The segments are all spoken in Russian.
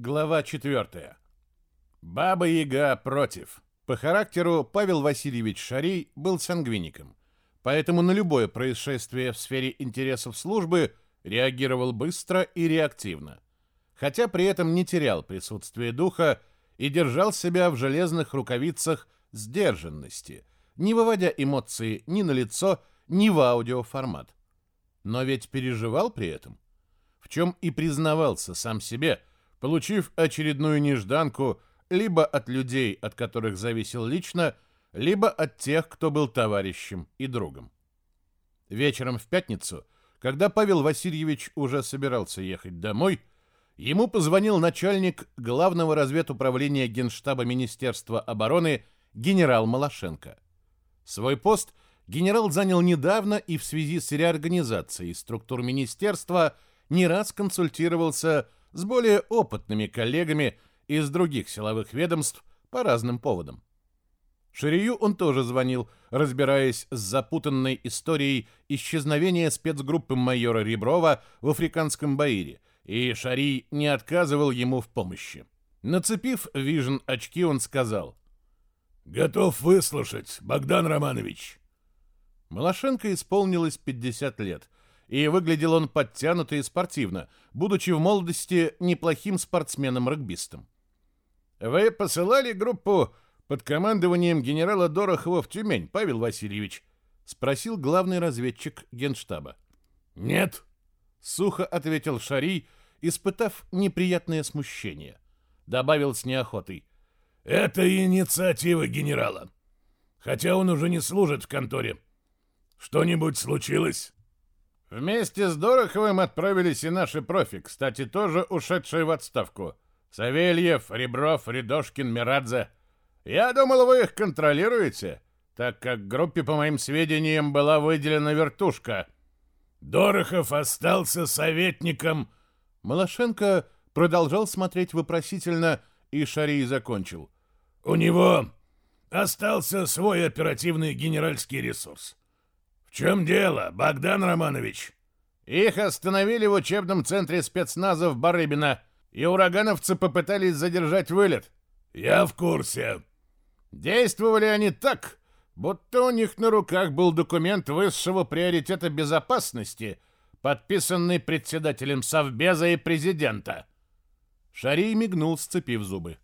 Глава 4. Баба-яга против. По характеру Павел Васильевич Шарий был сангвиником, поэтому на любое происшествие в сфере интересов службы реагировал быстро и реактивно, хотя при этом не терял присутствие духа и держал себя в железных рукавицах сдержанности, не выводя эмоции ни на лицо, ни в аудиоформат. Но ведь переживал при этом, в чем и признавался сам себе – получив очередную нежданку либо от людей, от которых зависел лично, либо от тех, кто был товарищем и другом. Вечером в пятницу, когда Павел Васильевич уже собирался ехать домой, ему позвонил начальник главного разведуправления Генштаба Министерства обороны генерал Малашенко. Свой пост генерал занял недавно и в связи с реорганизацией структур министерства не раз консультировался с более опытными коллегами из других силовых ведомств по разным поводам. Ширию он тоже звонил, разбираясь с запутанной историей исчезновения спецгруппы майора Реброва в африканском Баире, и Шарий не отказывал ему в помощи. Нацепив вижн очки, он сказал «Готов выслушать, Богдан Романович». Малашенко исполнилось 50 лет, и выглядел он подтянуто и спортивно, будучи в молодости неплохим спортсменом-регбистом. «Вы посылали группу под командованием генерала Дорохова в Тюмень, Павел Васильевич?» — спросил главный разведчик генштаба. «Нет», — сухо ответил Шарий, испытав неприятное смущение. Добавил с неохотой. «Это инициатива генерала. Хотя он уже не служит в конторе. Что-нибудь случилось?» Вместе с Дороховым отправились и наши профи, кстати, тоже ушедшие в отставку. Савельев, Ребров, Рядошкин, Мирадзе. Я думал, вы их контролируете, так как группе, по моим сведениям, была выделена вертушка. Дорохов остался советником. Малашенко продолжал смотреть вопросительно, и Шарий закончил. У него остался свой оперативный генеральский ресурс. «В чем дело, Богдан Романович?» «Их остановили в учебном центре спецназа в Барыбино, и урагановцы попытались задержать вылет». «Я в курсе». Действовали они так, будто у них на руках был документ высшего приоритета безопасности, подписанный председателем Совбеза и президента. Шарий мигнул, сцепив зубы.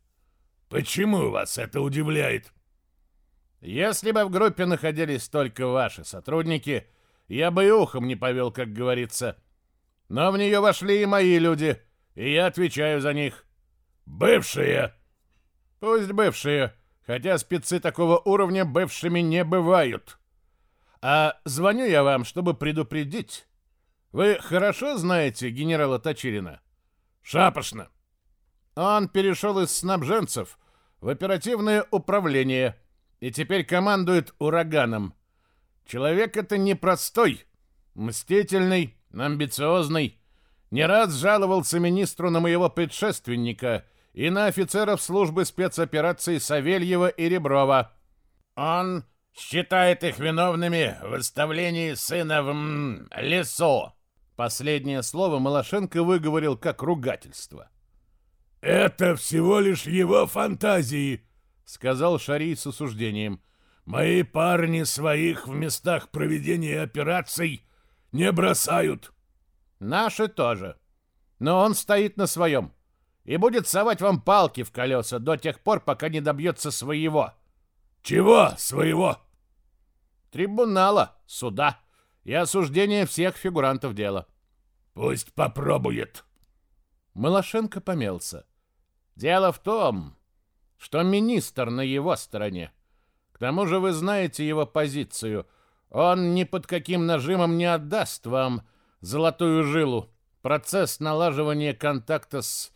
«Почему вас это удивляет?» Если бы в группе находились только ваши сотрудники, я бы и ухом не повел, как говорится. Но в нее вошли и мои люди, и я отвечаю за них. Бывшие. Пусть бывшие, хотя спецы такого уровня бывшими не бывают. А звоню я вам, чтобы предупредить. Вы хорошо знаете генерала Точилина? Шапошно. Он перешел из снабженцев в оперативное управление – и теперь командует ураганом. Человек это непростой, мстительный, амбициозный. Не раз жаловался министру на моего предшественника и на офицеров службы спецопераций Савельева и Реброва. Он считает их виновными в выставлении сына в м, лесо. Последнее слово Малашенко выговорил как ругательство. «Это всего лишь его фантазии», — сказал Шарий с осуждением. «Мои парни своих в местах проведения операций не бросают». «Наши тоже. Но он стоит на своем и будет совать вам палки в колеса до тех пор, пока не добьется своего». «Чего своего?» «Трибунала, суда и осуждения всех фигурантов дела». «Пусть попробует». Малашенко помелся. «Дело в том, что министр на его стороне. К тому же вы знаете его позицию. Он ни под каким нажимом не отдаст вам золотую жилу. Процесс налаживания контакта с...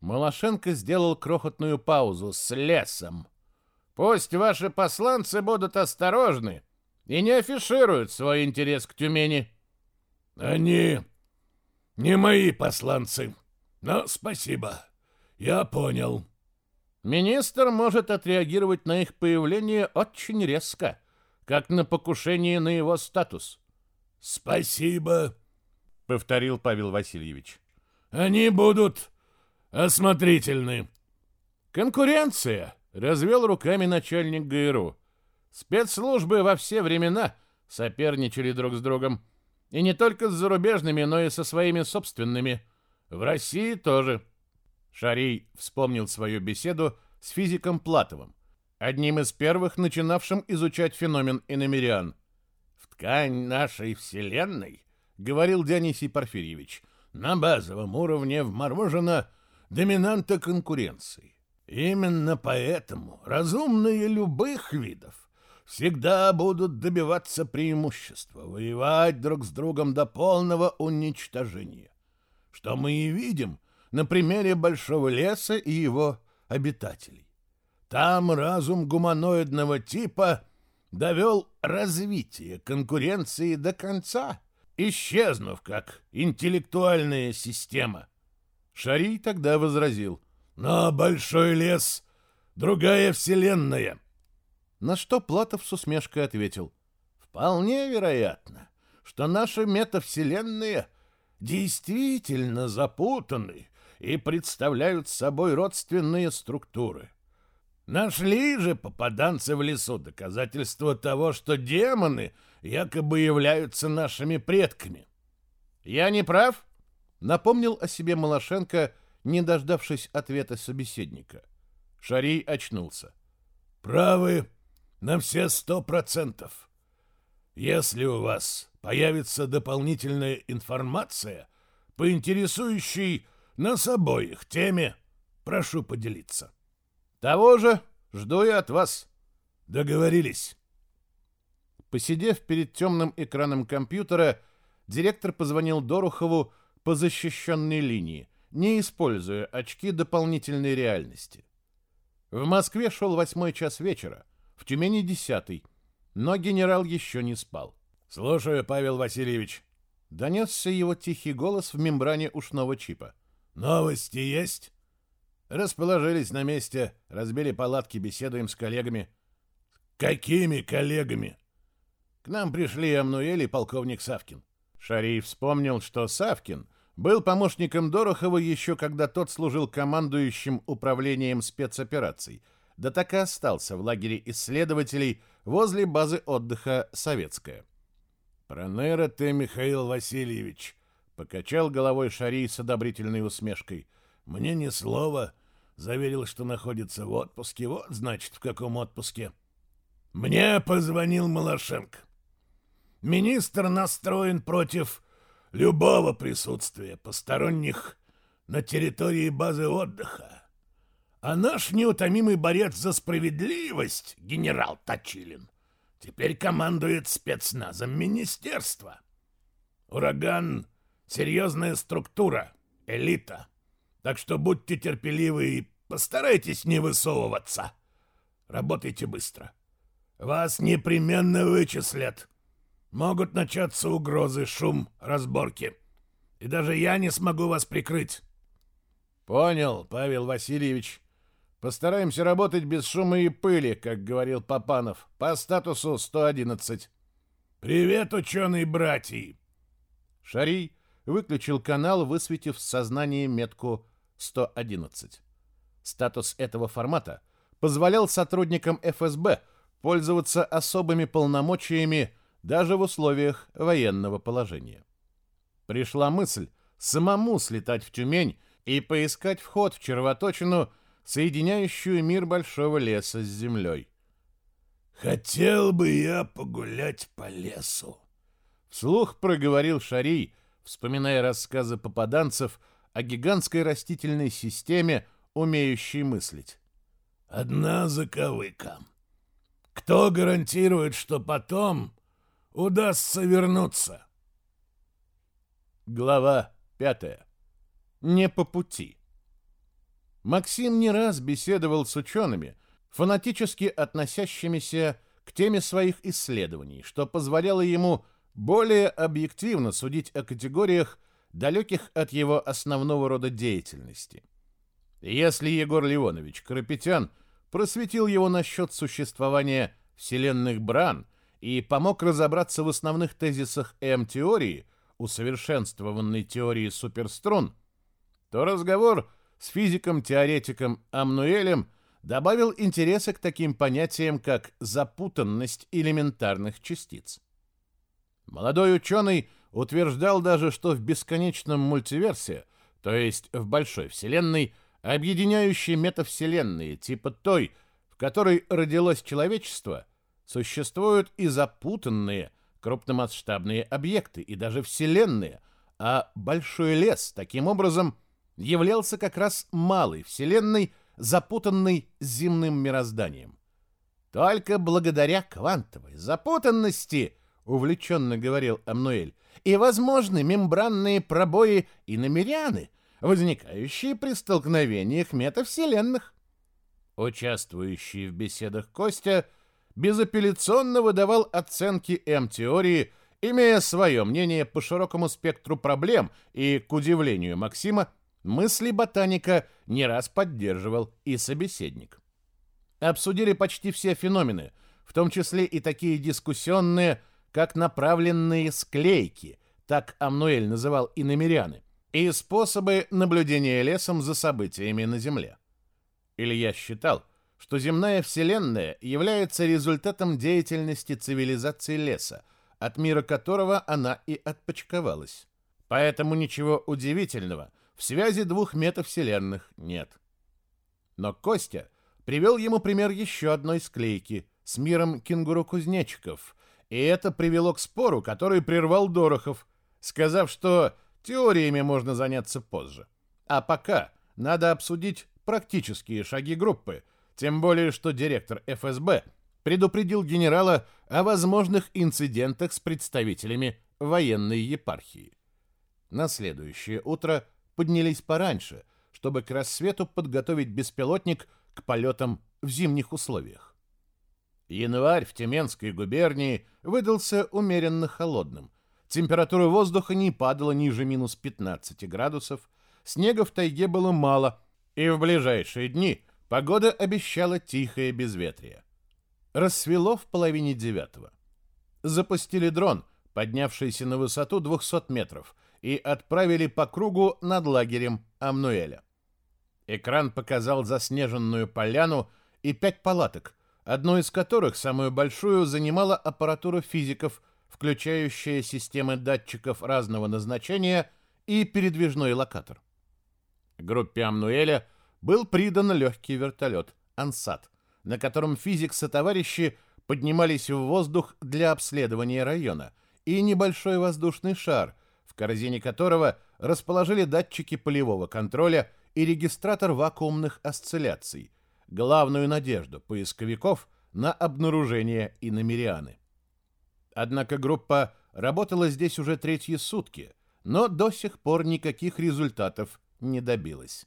Малашенко сделал крохотную паузу с лесом. Пусть ваши посланцы будут осторожны и не афишируют свой интерес к Тюмени. Они не мои посланцы, но спасибо. Я понял. Министр может отреагировать на их появление очень резко, как на покушение на его статус. «Спасибо», — повторил Павел Васильевич. «Они будут осмотрительны. Конкуренция, развел руками начальник ГРУ. Спецслужбы во все времена соперничали друг с другом. И не только с зарубежными, но и со своими собственными. В России тоже. Шарий вспомнил свою беседу с физиком Платовым, одним из первых начинавшим изучать феномен иномериан. «В ткань нашей Вселенной, — говорил Дионисий Порфирьевич, — на базовом уровне вморожена доминанта конкуренции. Именно поэтому разумные любых видов всегда будут добиваться преимущества, воевать друг с другом до полного уничтожения. Что мы и видим на примере Большого леса и его обитателей. Там разум гуманоидного типа довел развитие конкуренции до конца, исчезнув как интеллектуальная система. Шарий тогда возразил, «Но Большой лес — другая вселенная». На что Платов с усмешкой ответил, «Вполне вероятно, что наши метавселенные действительно запутаны и представляют собой родственные структуры. Нашли же попаданцы в лесу доказательства того, что демоны якобы являются нашими предками. Я не прав? Напомнил о себе Малашенко, не дождавшись ответа собеседника. Шарий очнулся. Правы на все сто процентов. Если у вас появится дополнительная информация по интересующей нас обоих теме, прошу поделиться. Того же жду и от вас. Договорились. Посидев перед темным экраном компьютера, директор позвонил Дорухову по защищенной линии, не используя очки дополнительной реальности. В Москве шел восьмой час вечера, в Тюмени десятый, но генерал еще не спал. «Слушаю, Павел Васильевич», — донесся его тихий голос в мембране ушного чипа. «Новости есть?» Расположились на месте, разбили палатки, беседуем с коллегами. «Какими коллегами?» К нам пришли Амнуэль и полковник Савкин. Шарий вспомнил, что Савкин был помощником Дорохова еще когда тот служил командующим управлением спецопераций, да так и остался в лагере исследователей возле базы отдыха «Советская». «Проныра ты, Михаил Васильевич!» — покачал головой Шарий с одобрительной усмешкой. «Мне ни слова, Заверил, что находится в отпуске. Вот, значит, в каком отпуске. Мне позвонил Малашенко. Министр настроен против любого присутствия посторонних на территории базы отдыха. А наш неутомимый борец за справедливость, генерал Точилин, теперь командует спецназом министерства. Ураган — серьезная структура, элита — так что будьте терпеливы и постарайтесь не высовываться. Работайте быстро. Вас непременно вычислят. Могут начаться угрозы, шум, разборки. И даже я не смогу вас прикрыть. Понял, Павел Васильевич. Постараемся работать без шума и пыли, как говорил Папанов, по статусу 111. Привет, ученые братья. Шарий выключил канал, высветив в сознании метку 111. Статус этого формата позволял сотрудникам ФСБ пользоваться особыми полномочиями даже в условиях военного положения. Пришла мысль самому слетать в Тюмень и поискать вход в червоточину, соединяющую мир большого леса с землей. «Хотел бы я погулять по лесу», — вслух проговорил Шарий, вспоминая рассказы попаданцев — о гигантской растительной системе, умеющей мыслить. Одна заковыка. Кто гарантирует, что потом удастся вернуться? Глава пятая. Не по пути. Максим не раз беседовал с учеными, фанатически относящимися к теме своих исследований, что позволяло ему более объективно судить о категориях далеких от его основного рода деятельности. Если Егор Леонович Карапетян просветил его насчет существования вселенных бран и помог разобраться в основных тезисах М-теории, усовершенствованной теории суперструн, то разговор с физиком-теоретиком Амнуэлем добавил интереса к таким понятиям, как запутанность элементарных частиц. Молодой ученый утверждал даже, что в бесконечном мультиверсе, то есть в большой вселенной, объединяющей метавселенные типа той, в которой родилось человечество, существуют и запутанные крупномасштабные объекты, и даже вселенные, а большой лес таким образом являлся как раз малой вселенной, запутанной земным мирозданием. Только благодаря квантовой запутанности, увлеченно говорил Амнуэль, и возможны мембранные пробои и намеряны, возникающие при столкновениях метавселенных. Участвующий в беседах Костя безапелляционно выдавал оценки М-теории, имея свое мнение по широкому спектру проблем и, к удивлению Максима, мысли ботаника не раз поддерживал и собеседник. Обсудили почти все феномены, в том числе и такие дискуссионные, как направленные склейки, так Амнуэль называл и намеряны, и способы наблюдения лесом за событиями на Земле. Илья считал, что земная Вселенная является результатом деятельности цивилизации леса, от мира которого она и отпочковалась. Поэтому ничего удивительного в связи двух метавселенных нет. Но Костя привел ему пример еще одной склейки с миром кенгуру-кузнечиков, и это привело к спору, который прервал Дорохов, сказав, что теориями можно заняться позже. А пока надо обсудить практические шаги группы, тем более что директор ФСБ предупредил генерала о возможных инцидентах с представителями военной епархии. На следующее утро поднялись пораньше, чтобы к рассвету подготовить беспилотник к полетам в зимних условиях. Январь в Тюменской губернии выдался умеренно холодным. Температура воздуха не падала ниже минус 15 градусов, снега в тайге было мало, и в ближайшие дни погода обещала тихое безветрие. Рассвело в половине девятого. Запустили дрон, поднявшийся на высоту 200 метров, и отправили по кругу над лагерем Амнуэля. Экран показал заснеженную поляну и пять палаток – одну из которых, самую большую, занимала аппаратура физиков, включающая системы датчиков разного назначения и передвижной локатор. Группе Амнуэля был придан легкий вертолет «Ансат», на котором физик со товарищи поднимались в воздух для обследования района, и небольшой воздушный шар, в корзине которого расположили датчики полевого контроля и регистратор вакуумных осцилляций – главную надежду поисковиков на обнаружение иномерианы. Однако группа работала здесь уже третьи сутки, но до сих пор никаких результатов не добилась.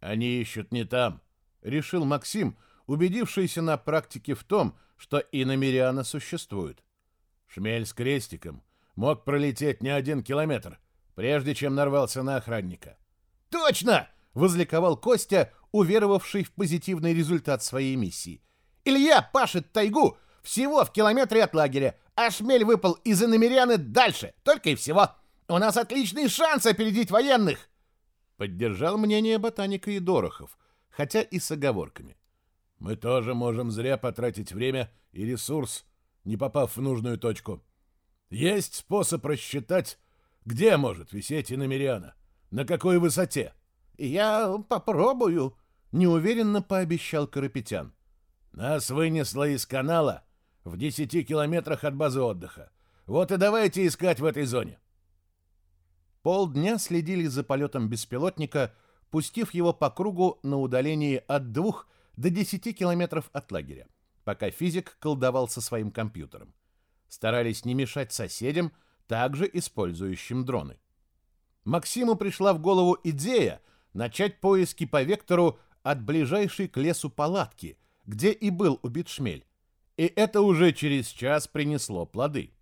«Они ищут не там», — решил Максим, убедившийся на практике в том, что иномериана существует. Шмель с крестиком мог пролететь не один километр, прежде чем нарвался на охранника. «Точно!» — возликовал Костя, уверовавший в позитивный результат своей миссии. «Илья пашет тайгу всего в километре от лагеря, а шмель выпал из иномеряны дальше, только и всего. У нас отличный шанс опередить военных!» Поддержал мнение ботаника и Дорохов, хотя и с оговорками. «Мы тоже можем зря потратить время и ресурс, не попав в нужную точку. Есть способ рассчитать, где может висеть иномериана, на какой высоте. «Я попробую», — неуверенно пообещал Карапетян. «Нас вынесло из канала в десяти километрах от базы отдыха. Вот и давайте искать в этой зоне». Полдня следили за полетом беспилотника, пустив его по кругу на удалении от двух до десяти километров от лагеря, пока физик колдовал со своим компьютером. Старались не мешать соседям, также использующим дроны. Максиму пришла в голову идея начать поиски по вектору от ближайшей к лесу палатки, где и был убит шмель. И это уже через час принесло плоды.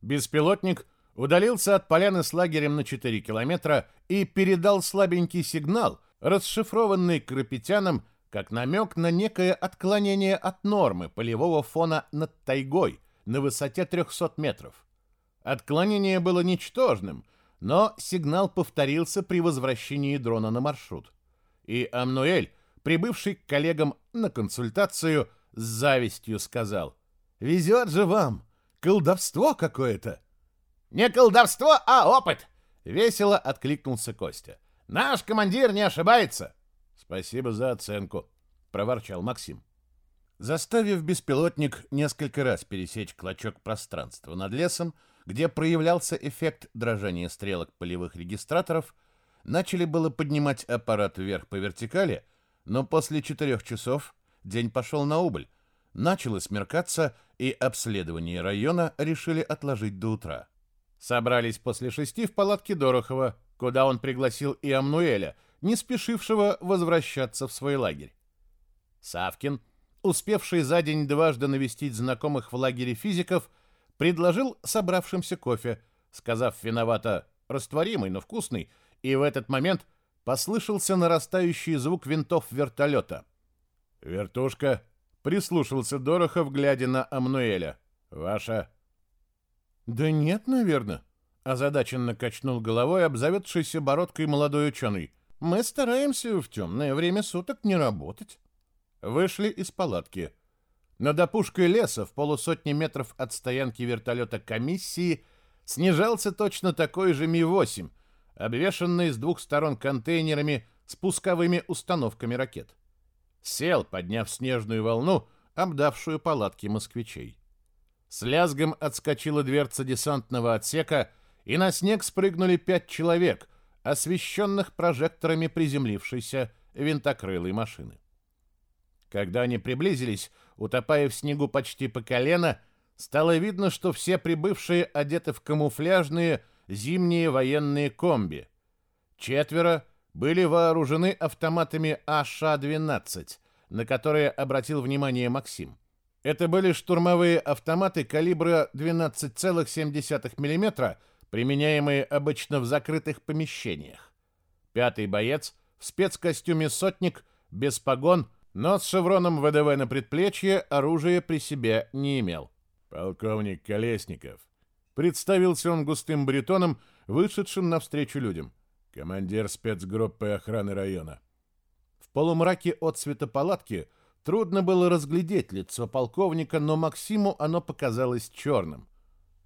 Беспилотник удалился от поляны с лагерем на 4 километра и передал слабенький сигнал, расшифрованный Крапетяном как намек на некое отклонение от нормы полевого фона над тайгой на высоте 300 метров. Отклонение было ничтожным – но сигнал повторился при возвращении дрона на маршрут. И Амнуэль, прибывший к коллегам на консультацию, с завистью сказал. «Везет же вам! Колдовство какое-то!» «Не колдовство, а опыт!» — весело откликнулся Костя. «Наш командир не ошибается!» «Спасибо за оценку!» — проворчал Максим. Заставив беспилотник несколько раз пересечь клочок пространства над лесом, где проявлялся эффект дрожания стрелок полевых регистраторов, начали было поднимать аппарат вверх по вертикали, но после четырех часов день пошел на убыль. Начало смеркаться, и обследование района решили отложить до утра. Собрались после шести в палатке Дорохова, куда он пригласил и Амнуэля, не спешившего возвращаться в свой лагерь. Савкин, успевший за день дважды навестить знакомых в лагере физиков, предложил собравшимся кофе, сказав виновато «растворимый, но вкусный», и в этот момент послышался нарастающий звук винтов вертолета. «Вертушка», — прислушался Дорохов, глядя на Амнуэля. «Ваша...» «Да нет, наверное», — озадаченно качнул головой обзаведшийся бородкой молодой ученый. «Мы стараемся в темное время суток не работать». Вышли из палатки. Над опушкой леса в полусотни метров от стоянки вертолета комиссии снижался точно такой же Ми-8, обвешанный с двух сторон контейнерами с пусковыми установками ракет. Сел, подняв снежную волну, обдавшую палатки москвичей. С лязгом отскочила дверца десантного отсека, и на снег спрыгнули пять человек, освещенных прожекторами приземлившейся винтокрылой машины. Когда они приблизились, утопая в снегу почти по колено, стало видно, что все прибывшие одеты в камуфляжные зимние военные комби. Четверо были вооружены автоматами АШ-12, на которые обратил внимание Максим. Это были штурмовые автоматы калибра 12,7 мм, применяемые обычно в закрытых помещениях. Пятый боец в спецкостюме «Сотник», без погон, но с шевроном ВДВ на предплечье оружие при себе не имел. «Полковник Колесников», Представился он густым баритоном, вышедшим навстречу людям. Командир спецгруппы охраны района. В полумраке от цвета палатки трудно было разглядеть лицо полковника, но Максиму оно показалось черным.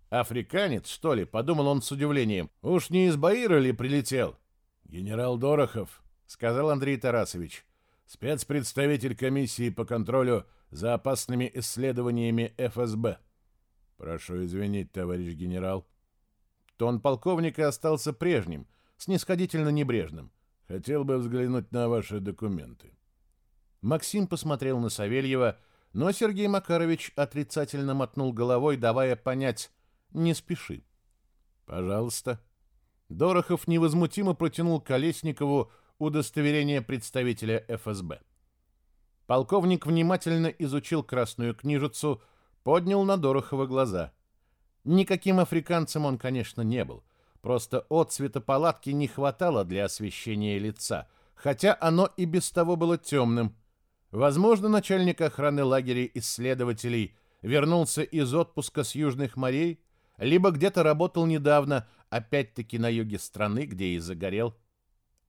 «Африканец, что ли?» — подумал он с удивлением. «Уж не из Баира ли прилетел?» «Генерал Дорохов», — сказал Андрей Тарасович, спецпредставитель комиссии по контролю за опасными исследованиями ФСБ. Прошу извинить, товарищ генерал. Тон полковника остался прежним, снисходительно небрежным. Хотел бы взглянуть на ваши документы. Максим посмотрел на Савельева, но Сергей Макарович отрицательно мотнул головой, давая понять «не спеши». «Пожалуйста». Дорохов невозмутимо протянул Колесникову удостоверение представителя ФСБ. Полковник внимательно изучил красную книжицу, поднял на Дорохова глаза. Никаким африканцем он, конечно, не был. Просто от палатки не хватало для освещения лица, хотя оно и без того было темным. Возможно, начальник охраны лагеря исследователей вернулся из отпуска с южных морей, либо где-то работал недавно, опять-таки на юге страны, где и загорел.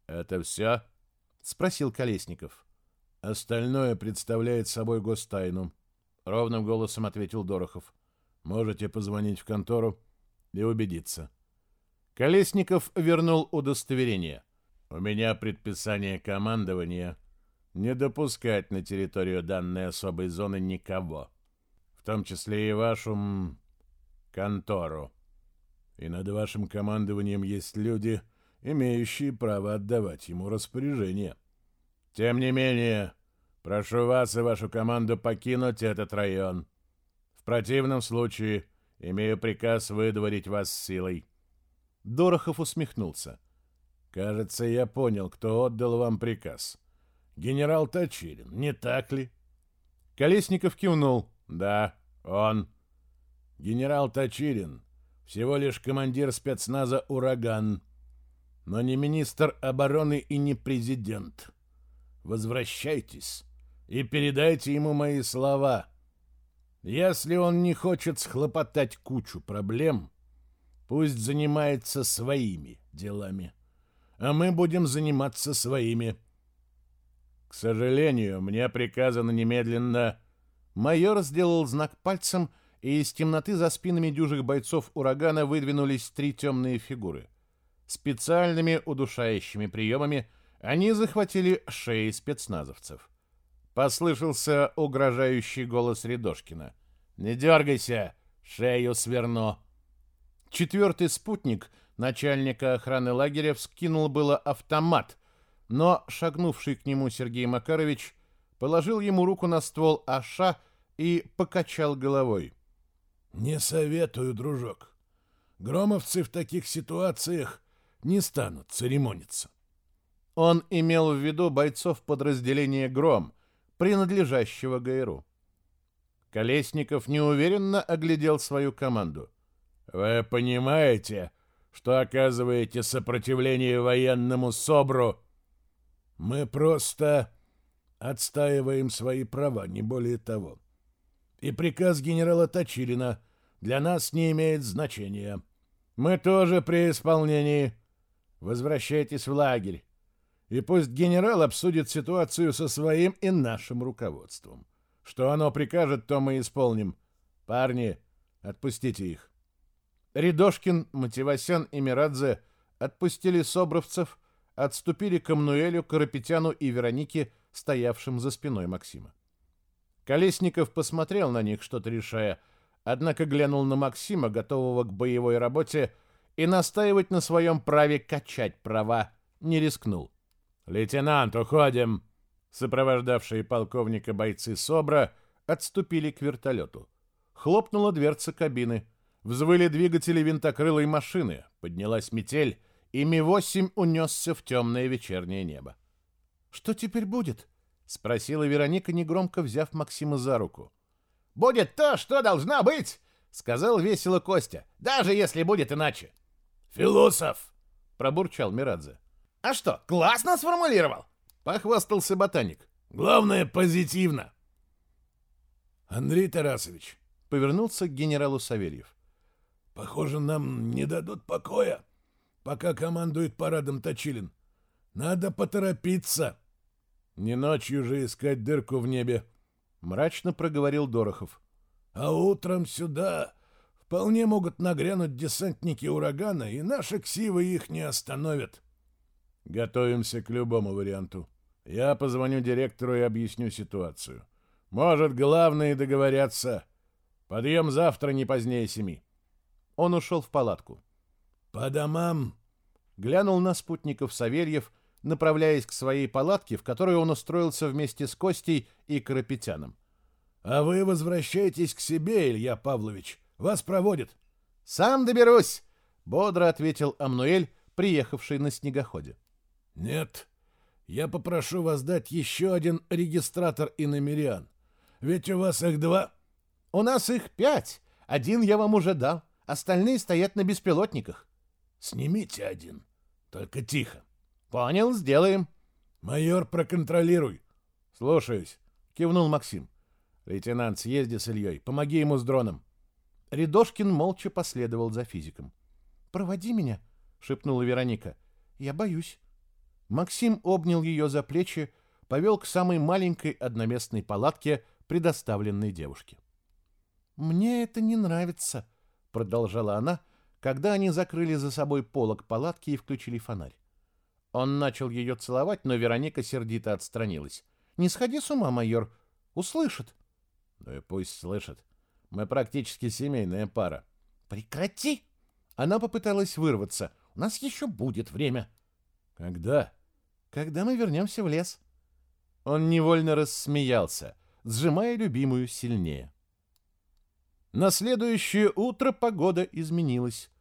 «Это все?» — спросил Колесников. «Остальное представляет собой гостайну», — ровным голосом ответил Дорохов. «Можете позвонить в контору и убедиться». Колесников вернул удостоверение. «У меня предписание командования не допускать на территорию данной особой зоны никого, в том числе и вашу контору. И над вашим командованием есть люди, имеющие право отдавать ему распоряжение. Тем не менее, Прошу вас и вашу команду покинуть этот район. В противном случае имею приказ выдворить вас силой. Дорохов усмехнулся. Кажется, я понял, кто отдал вам приказ. Генерал Точилин, не так ли? Колесников кивнул. Да, он. Генерал Точилин всего лишь командир спецназа «Ураган», но не министр обороны и не президент. Возвращайтесь и передайте ему мои слова. Если он не хочет схлопотать кучу проблем, пусть занимается своими делами, а мы будем заниматься своими. сожалению, мне приказано немедленно...» Майор сделал знак пальцем, и из темноты за спинами дюжих бойцов урагана выдвинулись три темные фигуры. Специальными удушающими приемами они захватили шеи спецназовцев. Послышался угрожающий голос Рядошкина. «Не дергайся, шею сверну!» Четвертый спутник начальника охраны лагеря вскинул было автомат, но шагнувший к нему Сергей Макарович положил ему руку на ствол Аша и покачал головой. «Не советую, дружок. Громовцы в таких ситуациях не станут церемониться». Он имел в виду бойцов подразделения «Гром», принадлежащего ГРУ. Колесников неуверенно оглядел свою команду. «Вы понимаете, что оказываете сопротивление военному СОБРу?» «Мы просто отстаиваем свои права, не более того. И приказ генерала Точилина для нас не имеет значения. Мы тоже при исполнении. Возвращайтесь в лагерь и пусть генерал обсудит ситуацию со своим и нашим руководством. Что оно прикажет, то мы исполним. Парни, отпустите их. Рядошкин, Мативасян и Мирадзе отпустили собровцев, отступили к Амнуэлю, Карапетяну и Веронике, стоявшим за спиной Максима. Колесников посмотрел на них, что-то решая, однако глянул на Максима, готового к боевой работе, и настаивать на своем праве качать права не рискнул. «Лейтенант, уходим!» Сопровождавшие полковника бойцы СОБРа отступили к вертолету. Хлопнула дверца кабины. Взвыли двигатели винтокрылой машины. Поднялась метель, и Ми-8 унесся в темное вечернее небо. «Что теперь будет?» — спросила Вероника, негромко взяв Максима за руку. «Будет то, что должна быть!» — сказал весело Костя. «Даже если будет иначе!» «Философ!» — пробурчал Мирадзе. А что, классно сформулировал? Похвастался ботаник. Главное, позитивно. Андрей Тарасович повернулся к генералу Савельев. Похоже, нам не дадут покоя, пока командует парадом Точилин. Надо поторопиться. Не ночью же искать дырку в небе, мрачно проговорил Дорохов. А утром сюда вполне могут нагрянуть десантники урагана, и наши ксивы их не остановят. Готовимся к любому варианту. Я позвоню директору и объясню ситуацию. Может, главные договорятся. Подъем завтра не позднее семи. Он ушел в палатку. По домам. Глянул на спутников Савельев, направляясь к своей палатке, в которой он устроился вместе с Костей и Карапетяном. «А вы возвращайтесь к себе, Илья Павлович. Вас проводят». «Сам доберусь», — бодро ответил Амнуэль, приехавший на снегоходе. «Нет, я попрошу вас дать еще один регистратор и номериан. Ведь у вас их два». «У нас их пять. Один я вам уже дал. Остальные стоят на беспилотниках». «Снимите один. Только тихо». «Понял, сделаем». «Майор, проконтролируй». «Слушаюсь», — кивнул Максим. «Лейтенант, съезди с Ильей. Помоги ему с дроном». Рядошкин молча последовал за физиком. «Проводи меня», — шепнула Вероника. «Я боюсь». Максим обнял ее за плечи, повел к самой маленькой одноместной палатке, предоставленной девушке. «Мне это не нравится», — продолжала она, когда они закрыли за собой полог палатки и включили фонарь. Он начал ее целовать, но Вероника сердито отстранилась. «Не сходи с ума, майор. Услышит». «Ну и пусть слышит. Мы практически семейная пара». «Прекрати!» Она попыталась вырваться. «У нас еще будет время». «Когда?» когда мы вернемся в лес». Он невольно рассмеялся, сжимая любимую сильнее. На следующее утро погода изменилась.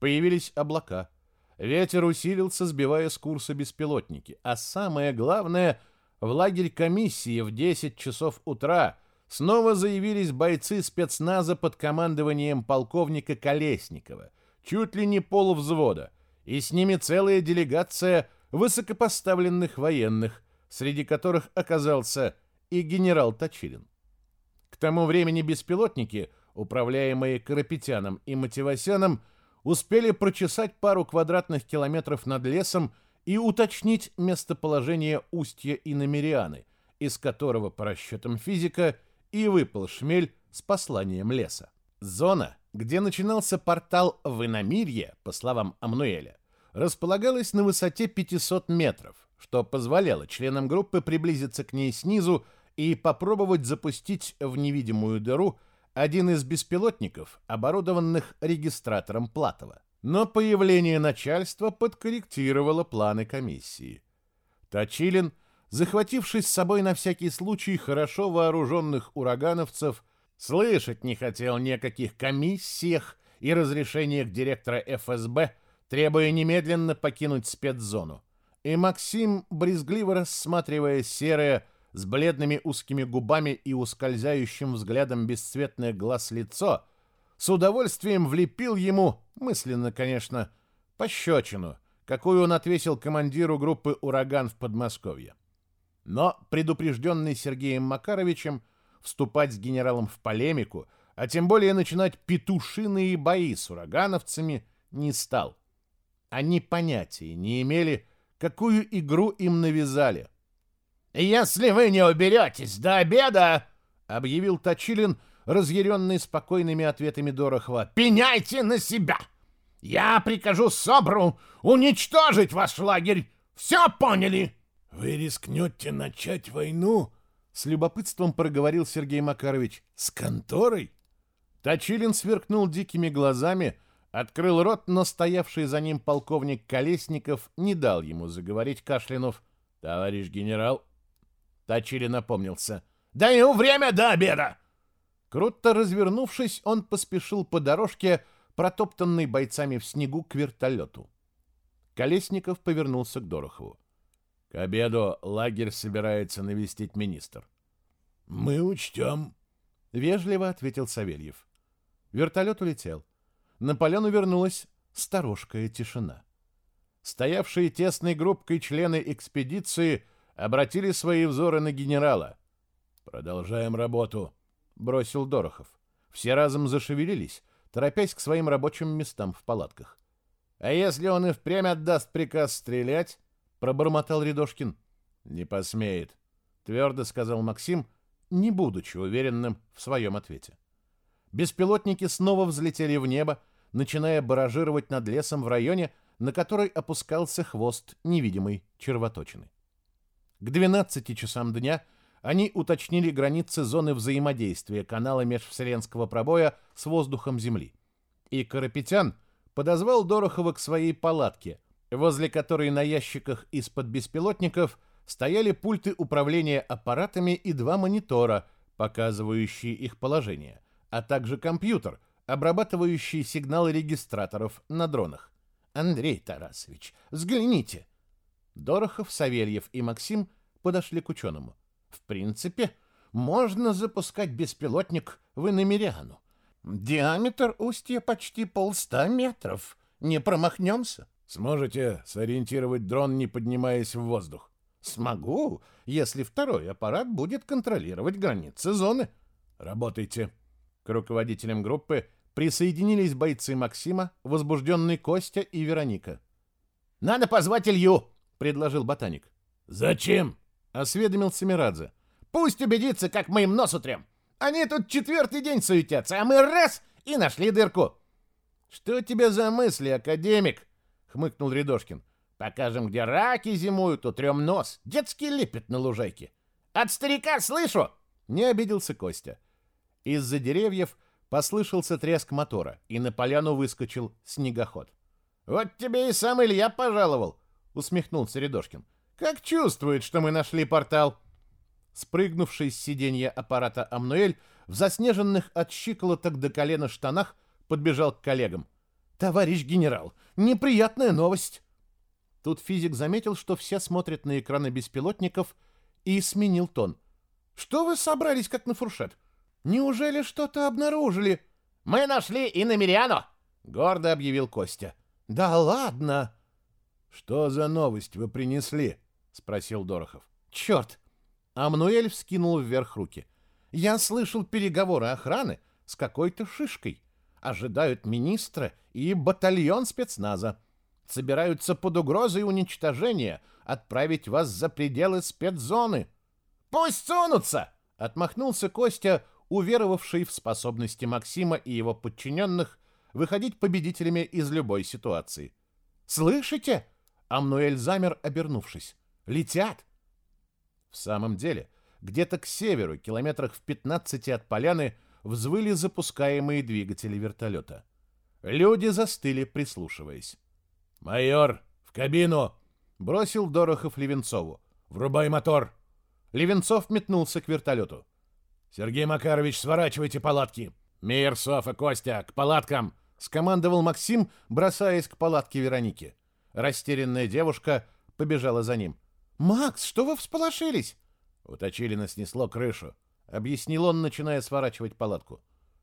Появились облака. Ветер усилился, сбивая с курса беспилотники. А самое главное, в лагерь комиссии в 10 часов утра снова заявились бойцы спецназа под командованием полковника Колесникова, чуть ли не полувзвода, и с ними целая делегация высокопоставленных военных, среди которых оказался и генерал Точилин. К тому времени беспилотники, управляемые Карапетяном и Мативасяном, успели прочесать пару квадратных километров над лесом и уточнить местоположение устья Иномерианы, из которого, по расчетам физика, и выпал шмель с посланием леса. Зона, где начинался портал в Иномирье, по словам Амнуэля, располагалась на высоте 500 метров, что позволяло членам группы приблизиться к ней снизу и попробовать запустить в невидимую дыру один из беспилотников, оборудованных регистратором Платова. Но появление начальства подкорректировало планы комиссии. Точилин, захвативший с собой на всякий случай хорошо вооруженных урагановцев, слышать не хотел ни о каких комиссиях и разрешениях директора ФСБ, требуя немедленно покинуть спецзону. И Максим, брезгливо рассматривая серое, с бледными узкими губами и ускользающим взглядом бесцветных глаз лицо, с удовольствием влепил ему, мысленно, конечно, пощечину, какую он отвесил командиру группы «Ураган» в Подмосковье. Но, предупрежденный Сергеем Макаровичем, вступать с генералом в полемику, а тем более начинать петушиные бои с урагановцами, не стал. Они понятия не имели, какую игру им навязали. «Если вы не уберетесь до обеда!» — объявил Точилин, разъяренный спокойными ответами Дорохова. «Пеняйте на себя! Я прикажу СОБРу уничтожить ваш лагерь! Все поняли?» «Вы рискнете начать войну?» — с любопытством проговорил Сергей Макарович. «С конторой?» Точилин сверкнул дикими глазами, открыл рот, но стоявший за ним полковник Колесников не дал ему заговорить Кашлянув. «Товарищ генерал, Тачили напомнился. «Даю время до обеда!» Круто развернувшись, он поспешил по дорожке, протоптанной бойцами в снегу, к вертолету. Колесников повернулся к Дорохову. «К обеду лагерь собирается навестить министр». «Мы учтем», — вежливо ответил Савельев. Вертолет улетел. На поляну вернулась сторожкая тишина. Стоявшие тесной группкой члены экспедиции — обратили свои взоры на генерала. «Продолжаем работу», — бросил Дорохов. Все разом зашевелились, торопясь к своим рабочим местам в палатках. «А если он и впрямь отдаст приказ стрелять?» — пробормотал Рядошкин. «Не посмеет», — твердо сказал Максим, не будучи уверенным в своем ответе. Беспилотники снова взлетели в небо, начиная баражировать над лесом в районе, на который опускался хвост невидимой червоточины. К 12 часам дня они уточнили границы зоны взаимодействия канала межвселенского пробоя с воздухом Земли. И Карапетян подозвал Дорохова к своей палатке, возле которой на ящиках из-под беспилотников стояли пульты управления аппаратами и два монитора, показывающие их положение, а также компьютер, обрабатывающий сигналы регистраторов на дронах. «Андрей Тарасович, взгляните!» Дорохов, Савельев и Максим подошли к ученому. В принципе, можно запускать беспилотник в Иномериану. Диаметр устья почти полста метров. Не промахнемся. Сможете сориентировать дрон, не поднимаясь в воздух? Смогу, если второй аппарат будет контролировать границы зоны. Работайте. К руководителям группы присоединились бойцы Максима, возбужденный Костя и Вероника. «Надо позвать Илью!» — предложил ботаник. «Зачем?» — осведомился Мирадзе. «Пусть убедится, как мы им нос утрем. Они тут четвертый день суетятся, а мы раз — и нашли дырку». «Что у тебя за мысли, академик?» — хмыкнул Рядошкин. «Покажем, где раки зимуют, утрем нос. Детский лепет на лужайке». «От старика слышу!» — не обиделся Костя. Из-за деревьев послышался треск мотора, и на поляну выскочил снегоход. «Вот тебе и сам Илья пожаловал!» усмехнулся Рядошкин. Как чувствует, что мы нашли портал. Спрыгнувший с сиденья аппарата Амнуэль в заснеженных от щиколоток до колена штанах подбежал к коллегам. «Товарищ генерал, неприятная новость!» Тут физик заметил, что все смотрят на экраны беспилотников и сменил тон. «Что вы собрались, как на фуршет? Неужели что-то обнаружили?» «Мы нашли Иномериану!» — гордо объявил Костя. «Да ладно!» «Что за новость вы принесли?» — спросил Дорохов. «Черт!» Амнуэль вскинул вверх руки. «Я слышал переговоры охраны с какой-то шишкой. Ожидают министра и батальон спецназа. собираются под угрозой уничтожения отправить вас за пределы спецзоны. Пусть сунутся, отмахнулся Костя, уверовавший в способности Максима и его подчиненных выходить победителями из любой ситуации. Слышите? Амнуэль замер, обернувшись. Летят. В самом деле, где-то к северу, километрах в 15 от поляны, взвыли запускаемые двигатели вертолета. Люди застыли, прислушиваясь. «Майор, в кабину!» — бросил Дорохов Левенцову. «Врубай мотор!» Левенцов метнулся к вертолету. «Сергей Макарович, сворачивайте палатки!» «Мир, Соф и Костя, к палаткам!» — скомандовал Максим, бросаясь к палатке Вероники. Растерянная девушка побежала за ним. «Макс, что вы всполошились?» У Точилина снесло крышу. — объяснил он, начиная сворачивать палатку.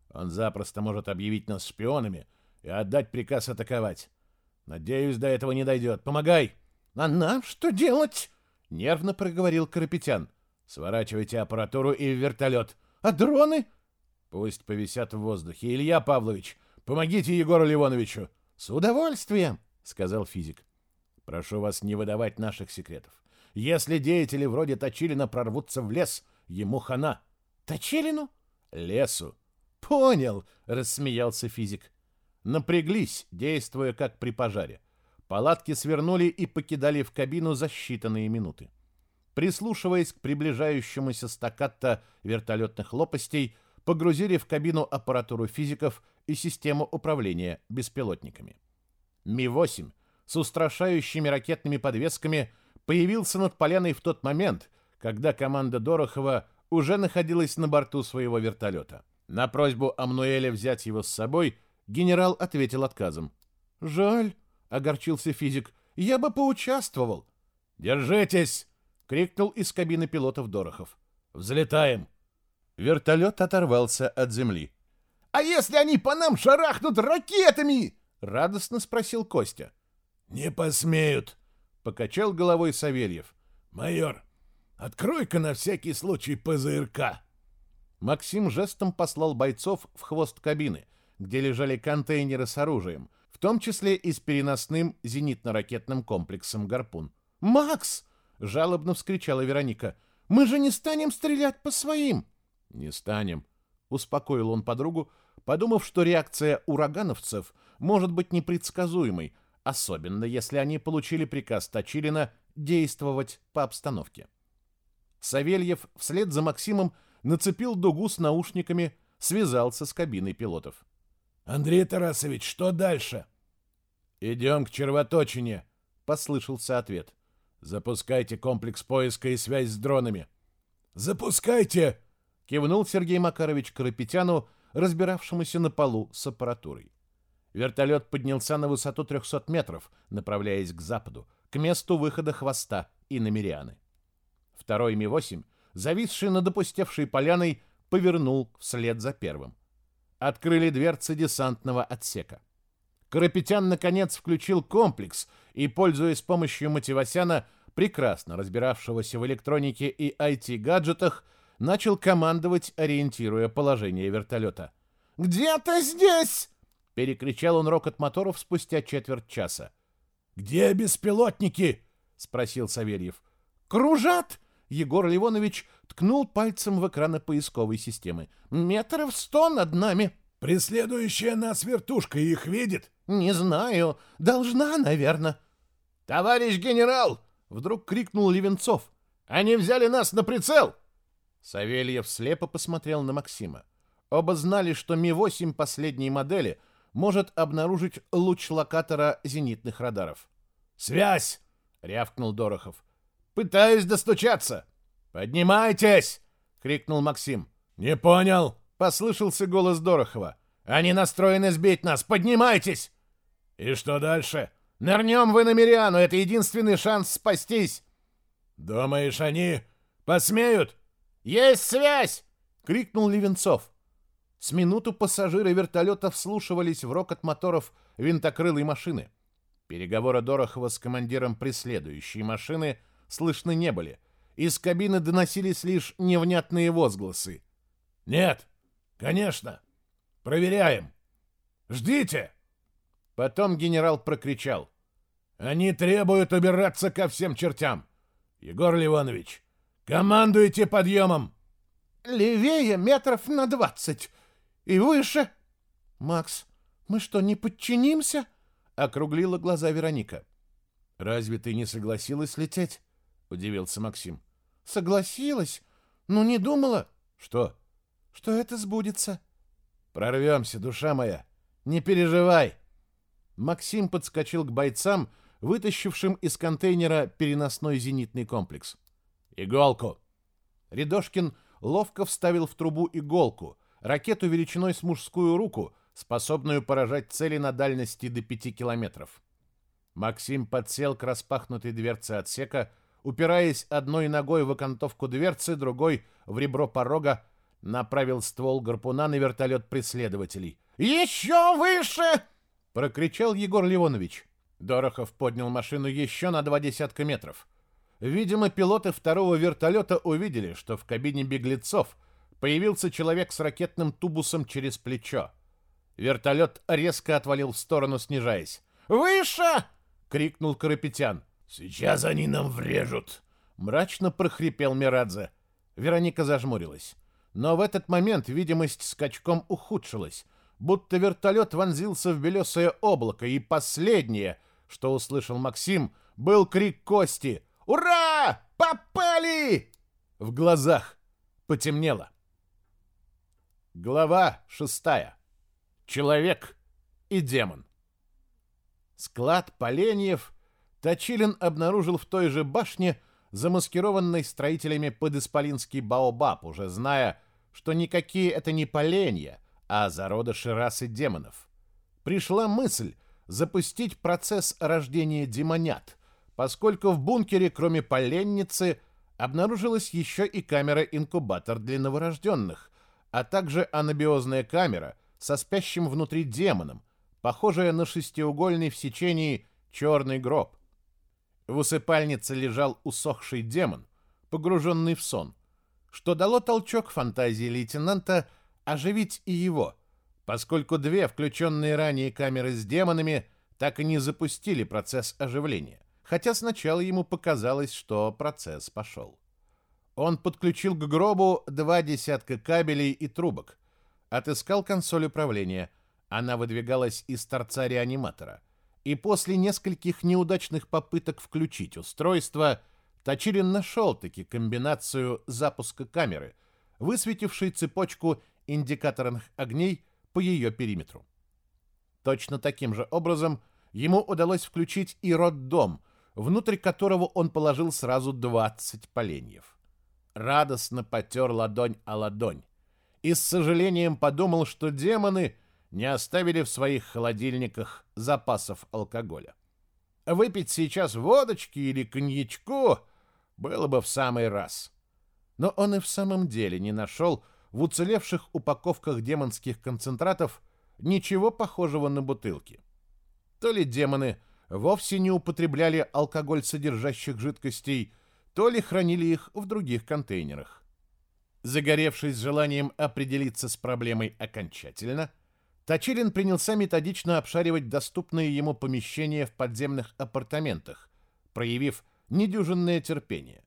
«Он запросто может объявить нас шпионами и отдать приказ атаковать. Надеюсь, до этого не дойдет. Помогай!» «А нам что делать?» — нервно проговорил Карапетян. «Сворачивайте аппаратуру и вертолет. А дроны?» «Пусть повисят в воздухе. Илья Павлович, помогите Егору Ливоновичу!» «С удовольствием!» — сказал физик. «Прошу вас не выдавать наших секретов. Если деятели вроде Точилина прорвутся в лес, ему хана. Точилину? Лесу. Понял, рассмеялся физик. Напряглись, действуя как при пожаре. Палатки свернули и покидали в кабину за считанные минуты. Прислушиваясь к приближающемуся стаккато вертолетных лопастей, погрузили в кабину аппаратуру физиков и систему управления беспилотниками. Ми-8 с устрашающими ракетными подвесками появился над поляной в тот момент, когда команда Дорохова уже находилась на борту своего вертолета. На просьбу Амнуэля взять его с собой генерал ответил отказом. «Жаль», — огорчился физик, — «я бы поучаствовал». «Держитесь!» — крикнул из кабины пилотов Дорохов. «Взлетаем!» Вертолет оторвался от земли. «А если они по нам шарахнут ракетами?» — радостно спросил Костя. «Не посмеют!» — покачал головой Савельев. «Майор, Открой-ка на всякий случай ПЗРК. Максим жестом послал бойцов в хвост кабины, где лежали контейнеры с оружием, в том числе и с переносным зенитно-ракетным комплексом «Гарпун». «Макс!» — жалобно вскричала Вероника. «Мы же не станем стрелять по своим!» «Не станем», — успокоил он подругу, подумав, что реакция урагановцев может быть непредсказуемой, особенно если они получили приказ Точилина действовать по обстановке. Савельев вслед за Максимом нацепил дугу с наушниками, связался с кабиной пилотов. «Андрей Тарасович, что дальше?» «Идем к червоточине», — послышался ответ. «Запускайте комплекс поиска и связь с дронами». «Запускайте!» — кивнул Сергей Макарович Карапетяну, разбиравшемуся на полу с аппаратурой. Вертолет поднялся на высоту 300 метров, направляясь к западу, к месту выхода хвоста и намерианы. Второй Ми-8, зависший над опустевшей поляной, повернул вслед за первым. Открыли дверцы десантного отсека. Карапетян, наконец, включил комплекс и, пользуясь помощью Мативасяна, прекрасно разбиравшегося в электронике и IT-гаджетах, начал командовать, ориентируя положение вертолета. «Где-то здесь!» — перекричал он рокот моторов спустя четверть часа. «Где беспилотники?» — спросил Савельев. «Кружат!» Егор Ливонович ткнул пальцем в экраны поисковой системы. «Метров сто над нами!» «Преследующая нас вертушка их видит?» «Не знаю. Должна, наверное». «Товарищ генерал!» — вдруг крикнул Левенцов. «Они взяли нас на прицел!» Савельев слепо посмотрел на Максима. Оба знали, что Ми-8 последней модели может обнаружить луч локатора зенитных радаров. «Связь!» — рявкнул Дорохов. Пытаюсь достучаться. Поднимайтесь, крикнул Максим. Не понял, послышался голос Дорохова. Они настроены сбить нас. Поднимайтесь. И что дальше? Нырнем в Иномериану, это единственный шанс спастись. Думаешь, они посмеют? Есть связь! крикнул Левенцов. С минуту пассажиры вертолета вслушивались в рокот моторов винтокрылой машины. Переговоры Дорохова с командиром преследующей машины — слышны не были. Из кабины доносились лишь невнятные возгласы. «Нет, конечно. Проверяем. Ждите!» Потом генерал прокричал. Они требуют убираться ко всем чертям. Егор Ливанович, командуйте подъемом!» «Левее метров на двадцать и выше!» «Макс, мы что, не подчинимся?» — округлила глаза Вероника. «Разве ты не согласилась лететь?» — удивился Максим. «Согласилась? Ну, не думала». «Что?» «Что это сбудется». «Прорвемся, душа моя. Не переживай». Максим подскочил к бойцам, вытащившим из контейнера переносной зенитный комплекс. «Иголку!» Рядошкин ловко вставил в трубу иголку, ракету величиной с мужскую руку, способную поражать цели на дальности до 5 километров. Максим подсел к распахнутой дверце отсека, упираясь одной ногой в окантовку дверцы, другой — в ребро порога, направил ствол гарпуна на вертолет преследователей. «Еще выше!» — прокричал Егор Ливонович. Дорохов поднял машину еще на два десятка метров. Видимо, пилоты второго вертолета увидели, что в кабине беглецов появился человек с ракетным тубусом через плечо. Вертолет резко отвалил в сторону, снижаясь. «Выше!» — крикнул Карапетян. «Сейчас они нам врежут!» — мрачно прохрипел Мирадзе. Вероника зажмурилась. Но в этот момент видимость скачком ухудшилась, будто вертолет вонзился в белесое облако, и последнее, что услышал Максим, был крик Кости. «Ура! Попали!» В глазах потемнело. Глава шестая. Человек и демон. Склад поленьев Точилин обнаружил в той же башне, замаскированной строителями под исполинский Баобаб, уже зная, что никакие это не поленья, а зародыши расы демонов. Пришла мысль запустить процесс рождения демонят, поскольку в бункере, кроме поленницы, обнаружилась еще и камера-инкубатор для новорожденных, а также анабиозная камера со спящим внутри демоном, похожая на шестиугольный в сечении черный гроб. В усыпальнице лежал усохший демон, погруженный в сон, что дало толчок фантазии лейтенанта оживить и его, поскольку две включенные ранее камеры с демонами так и не запустили процесс оживления, хотя сначала ему показалось, что процесс пошел. Он подключил к гробу два десятка кабелей и трубок, отыскал консоль управления, она выдвигалась из торца реаниматора — и после нескольких неудачных попыток включить устройство, Точилин нашел-таки комбинацию запуска камеры, высветившей цепочку индикаторных огней по ее периметру. Точно таким же образом ему удалось включить и роддом, внутрь которого он положил сразу 20 поленьев. Радостно потер ладонь о ладонь и с сожалением подумал, что демоны не оставили в своих холодильниках запасов алкоголя. Выпить сейчас водочки или коньячку было бы в самый раз. Но он и в самом деле не нашел в уцелевших упаковках демонских концентратов ничего похожего на бутылки. То ли демоны вовсе не употребляли алкоголь содержащих жидкостей, то ли хранили их в других контейнерах. Загоревшись желанием определиться с проблемой окончательно, Точилин принялся методично обшаривать доступные ему помещения в подземных апартаментах, проявив недюжинное терпение.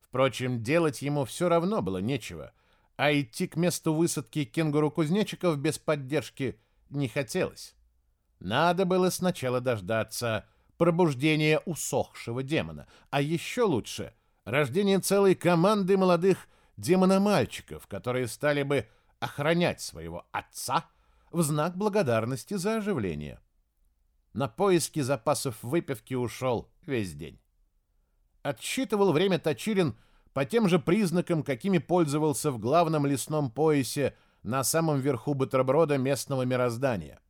Впрочем, делать ему все равно было нечего, а идти к месту высадки кенгуру-кузнечиков без поддержки не хотелось. Надо было сначала дождаться пробуждения усохшего демона, а еще лучше — рождения целой команды молодых демономальчиков, которые стали бы охранять своего отца — в знак благодарности за оживление. На поиски запасов выпивки ушел весь день. Отсчитывал время Точилин по тем же признакам, какими пользовался в главном лесном поясе на самом верху бутерброда местного мироздания,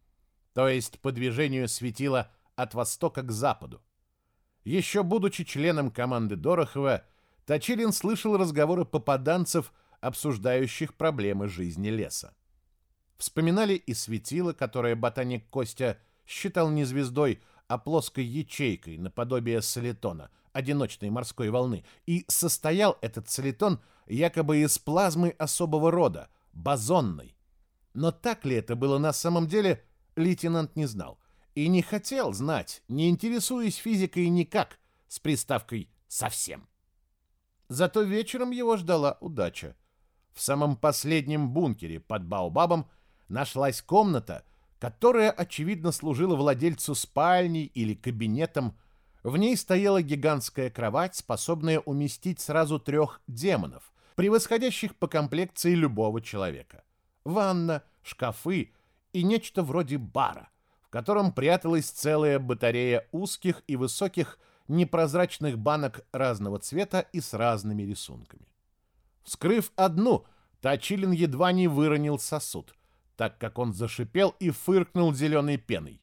то есть по движению светила от востока к западу. Еще будучи членом команды Дорохова, Точилин слышал разговоры попаданцев, обсуждающих проблемы жизни леса. Вспоминали и светило, которое ботаник Костя считал не звездой, а плоской ячейкой наподобие солитона, одиночной морской волны, и состоял этот солитон якобы из плазмы особого рода, бозонной. Но так ли это было на самом деле, лейтенант не знал. и не хотел знать, не интересуясь физикой никак, с приставкой «совсем». Зато вечером его ждала удача. В самом последнем бункере под Баобабом нашлась комната, которая, очевидно, служила владельцу спальней или кабинетом. В ней стояла гигантская кровать, способная уместить сразу трех демонов, превосходящих по комплекции любого человека. Ванна, шкафы и нечто вроде бара, в котором пряталась целая батарея узких и высоких непрозрачных банок разного цвета и с разными рисунками. Вскрыв одну, Точилин едва не выронил сосуд, так как он зашипел и фыркнул зеленой пеной.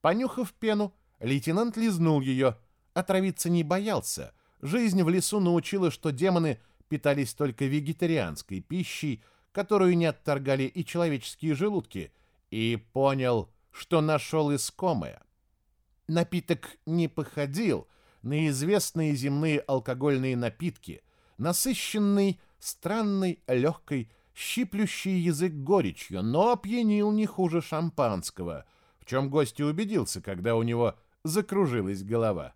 Понюхав пену, лейтенант лизнул ее. Отравиться не боялся. Жизнь в лесу научила, что демоны питались только вегетарианской пищей, которую не отторгали и человеческие желудки, и понял, что нашел искомое. Напиток не походил на известные земные алкогольные напитки, насыщенный, странной, легкой, щиплющий язык горечью, но опьянил не хуже шампанского, в чем гость и убедился, когда у него закружилась голова.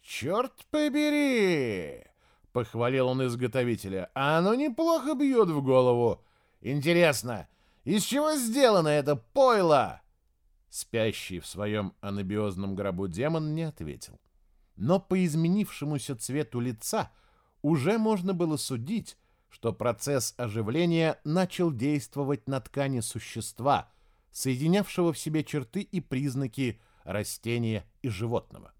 «Черт побери!» — похвалил он изготовителя. «А оно неплохо бьет в голову. Интересно, из чего сделано это пойло?» Спящий в своем анабиозном гробу демон не ответил. Но по изменившемуся цвету лица уже можно было судить, что процесс оживления начал действовать на ткани существа, соединявшего в себе черты и признаки растения и животного.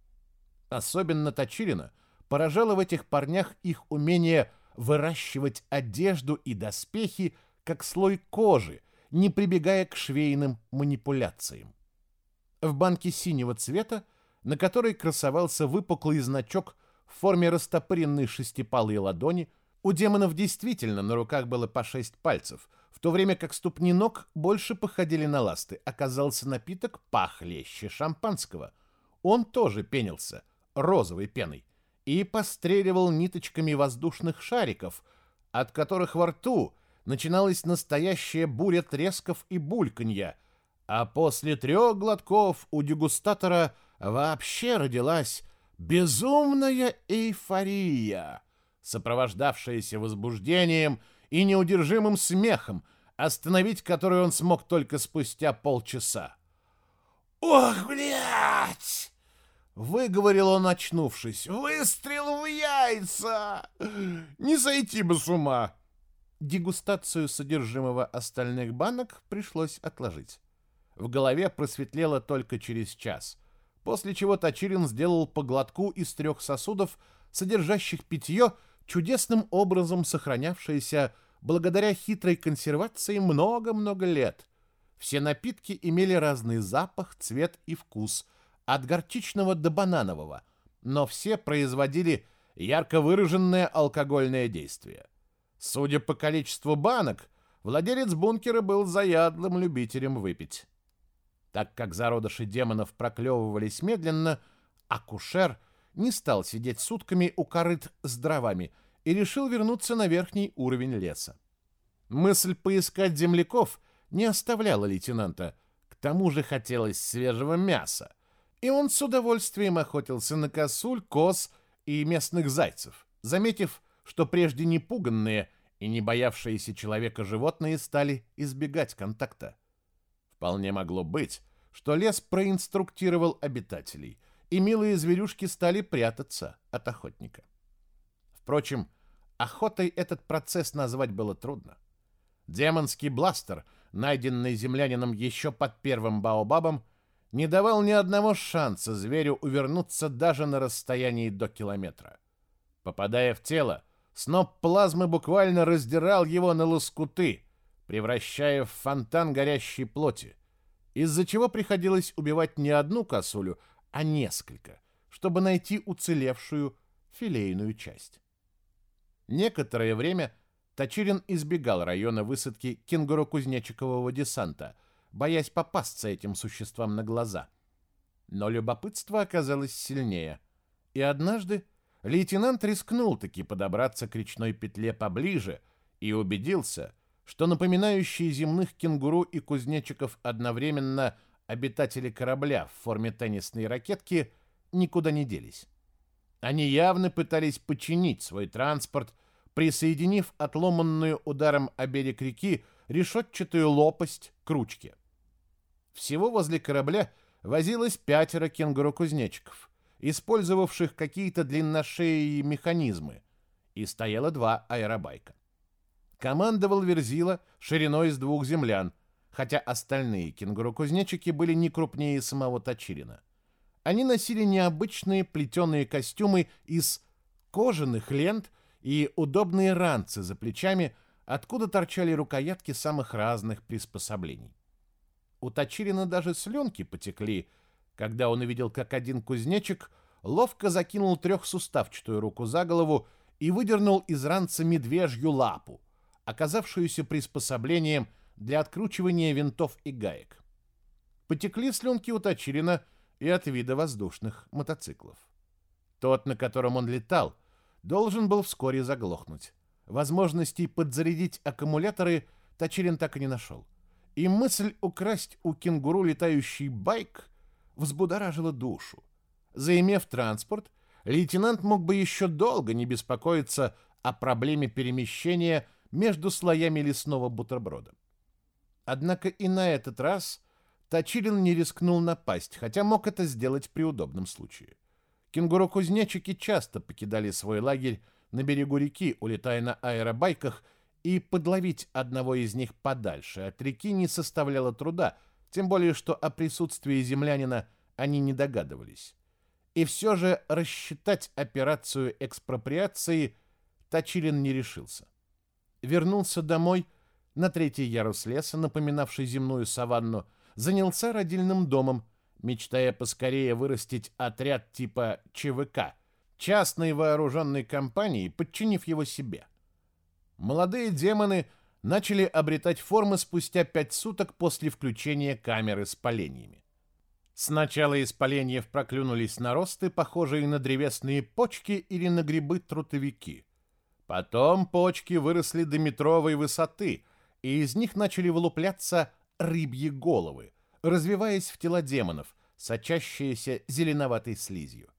Особенно Точилина поражало в этих парнях их умение выращивать одежду и доспехи как слой кожи, не прибегая к швейным манипуляциям. В банке синего цвета, на которой красовался выпуклый значок в форме растопыренной шестипалой ладони, у демонов действительно на руках было по шесть пальцев, в то время как ступни ног больше походили на ласты. Оказался напиток похлеще шампанского. Он тоже пенился, розовой пеной, и постреливал ниточками воздушных шариков, от которых во рту начиналась настоящая буря тресков и бульканья, а после трех глотков у дегустатора вообще родилась безумная эйфория — сопровождавшееся возбуждением и неудержимым смехом, остановить который он смог только спустя полчаса. «Ох, блядь!» — выговорил он, очнувшись. «Выстрел в яйца! Не сойти бы с ума!» Дегустацию содержимого остальных банок пришлось отложить. В голове просветлело только через час, после чего Точилин сделал поглотку из трех сосудов, содержащих питье, чудесным образом сохранявшаяся благодаря хитрой консервации много-много лет. Все напитки имели разный запах, цвет и вкус, от горчичного до бананового, но все производили ярко выраженное алкогольное действие. Судя по количеству банок, владелец бункера был заядлым любителем выпить. Так как зародыши демонов проклевывались медленно, акушер – не стал сидеть сутками у корыт с дровами и решил вернуться на верхний уровень леса. Мысль поискать земляков не оставляла лейтенанта, к тому же хотелось свежего мяса, и он с удовольствием охотился на косуль, коз и местных зайцев, заметив, что прежде не пуганные и не боявшиеся человека животные стали избегать контакта. Вполне могло быть, что лес проинструктировал обитателей – и милые зверюшки стали прятаться от охотника. Впрочем, охотой этот процесс назвать было трудно. Демонский бластер, найденный землянином еще под первым баобабом, не давал ни одного шанса зверю увернуться даже на расстоянии до километра. Попадая в тело, сноп плазмы буквально раздирал его на лоскуты, превращая в фонтан горящей плоти, из-за чего приходилось убивать не одну косулю, а несколько, чтобы найти уцелевшую филейную часть. Некоторое время Точирин избегал района высадки кенгуру-кузнечикового десанта, боясь попасться этим существам на глаза. Но любопытство оказалось сильнее, и однажды лейтенант рискнул таки подобраться к речной петле поближе и убедился, что напоминающие земных кенгуру и кузнечиков одновременно обитатели корабля в форме теннисной ракетки никуда не делись. Они явно пытались починить свой транспорт, присоединив отломанную ударом о берег реки решетчатую лопасть к ручке. Всего возле корабля возилось пятеро кенгуру-кузнечиков, использовавших какие-то длинношеи механизмы, и стояло два аэробайка. Командовал Верзила шириной из двух землян, хотя остальные кенгуру-кузнечики были не крупнее самого Точилина. Они носили необычные плетеные костюмы из кожаных лент и удобные ранцы за плечами, откуда торчали рукоятки самых разных приспособлений. У Точилина даже слюнки потекли, когда он увидел, как один кузнечик ловко закинул трехсуставчатую руку за голову и выдернул из ранца медвежью лапу, оказавшуюся приспособлением для откручивания винтов и гаек. Потекли слюнки у Точилина и от вида воздушных мотоциклов. Тот, на котором он летал, должен был вскоре заглохнуть. Возможностей подзарядить аккумуляторы Точилин так и не нашел. И мысль украсть у кенгуру летающий байк взбудоражила душу. Заимев транспорт, лейтенант мог бы еще долго не беспокоиться о проблеме перемещения между слоями лесного бутерброда. Однако и на этот раз Точилин не рискнул напасть, хотя мог это сделать при удобном случае. Кенгуру-кузнечики часто покидали свой лагерь на берегу реки, улетая на аэробайках, и подловить одного из них подальше от реки не составляло труда, тем более что о присутствии землянина они не догадывались. И все же рассчитать операцию экспроприации Точилин не решился. Вернулся домой на третий ярус леса, напоминавший земную саванну, занялся родильным домом, мечтая поскорее вырастить отряд типа ЧВК, частной вооруженной компании, подчинив его себе. Молодые демоны начали обретать формы спустя пять суток после включения камеры с поленьями. Сначала из поленьев проклюнулись наросты, похожие на древесные почки или на грибы-трутовики. Потом почки выросли до метровой высоты, и из них начали вылупляться рыбьи головы, развиваясь в тела демонов, сочащиеся зеленоватой слизью.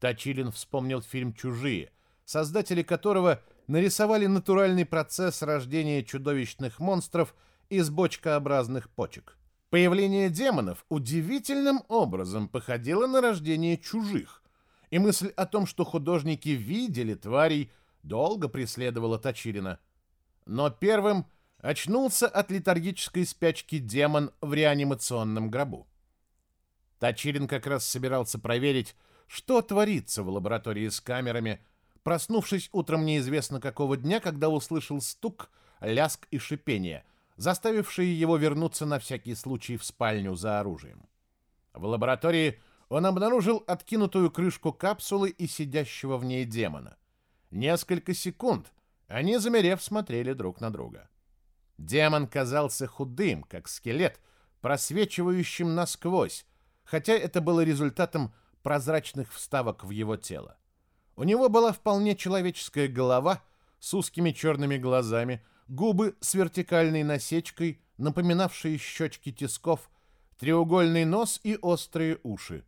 Точилин вспомнил фильм «Чужие», создатели которого нарисовали натуральный процесс рождения чудовищных монстров из бочкообразных почек. Появление демонов удивительным образом походило на рождение чужих, и мысль о том, что художники видели тварей, долго преследовала Точилина. Но первым очнулся от летаргической спячки демон в реанимационном гробу. Точилин как раз собирался проверить, что творится в лаборатории с камерами, проснувшись утром неизвестно какого дня, когда услышал стук, ляск и шипение, заставившие его вернуться на всякий случай в спальню за оружием. В лаборатории он обнаружил откинутую крышку капсулы и сидящего в ней демона. Несколько секунд они, замерев, смотрели друг на друга. Демон казался худым, как скелет, просвечивающим насквозь, хотя это было результатом прозрачных вставок в его тело. У него была вполне человеческая голова с узкими черными глазами, губы с вертикальной насечкой, напоминавшие щечки тисков, треугольный нос и острые уши.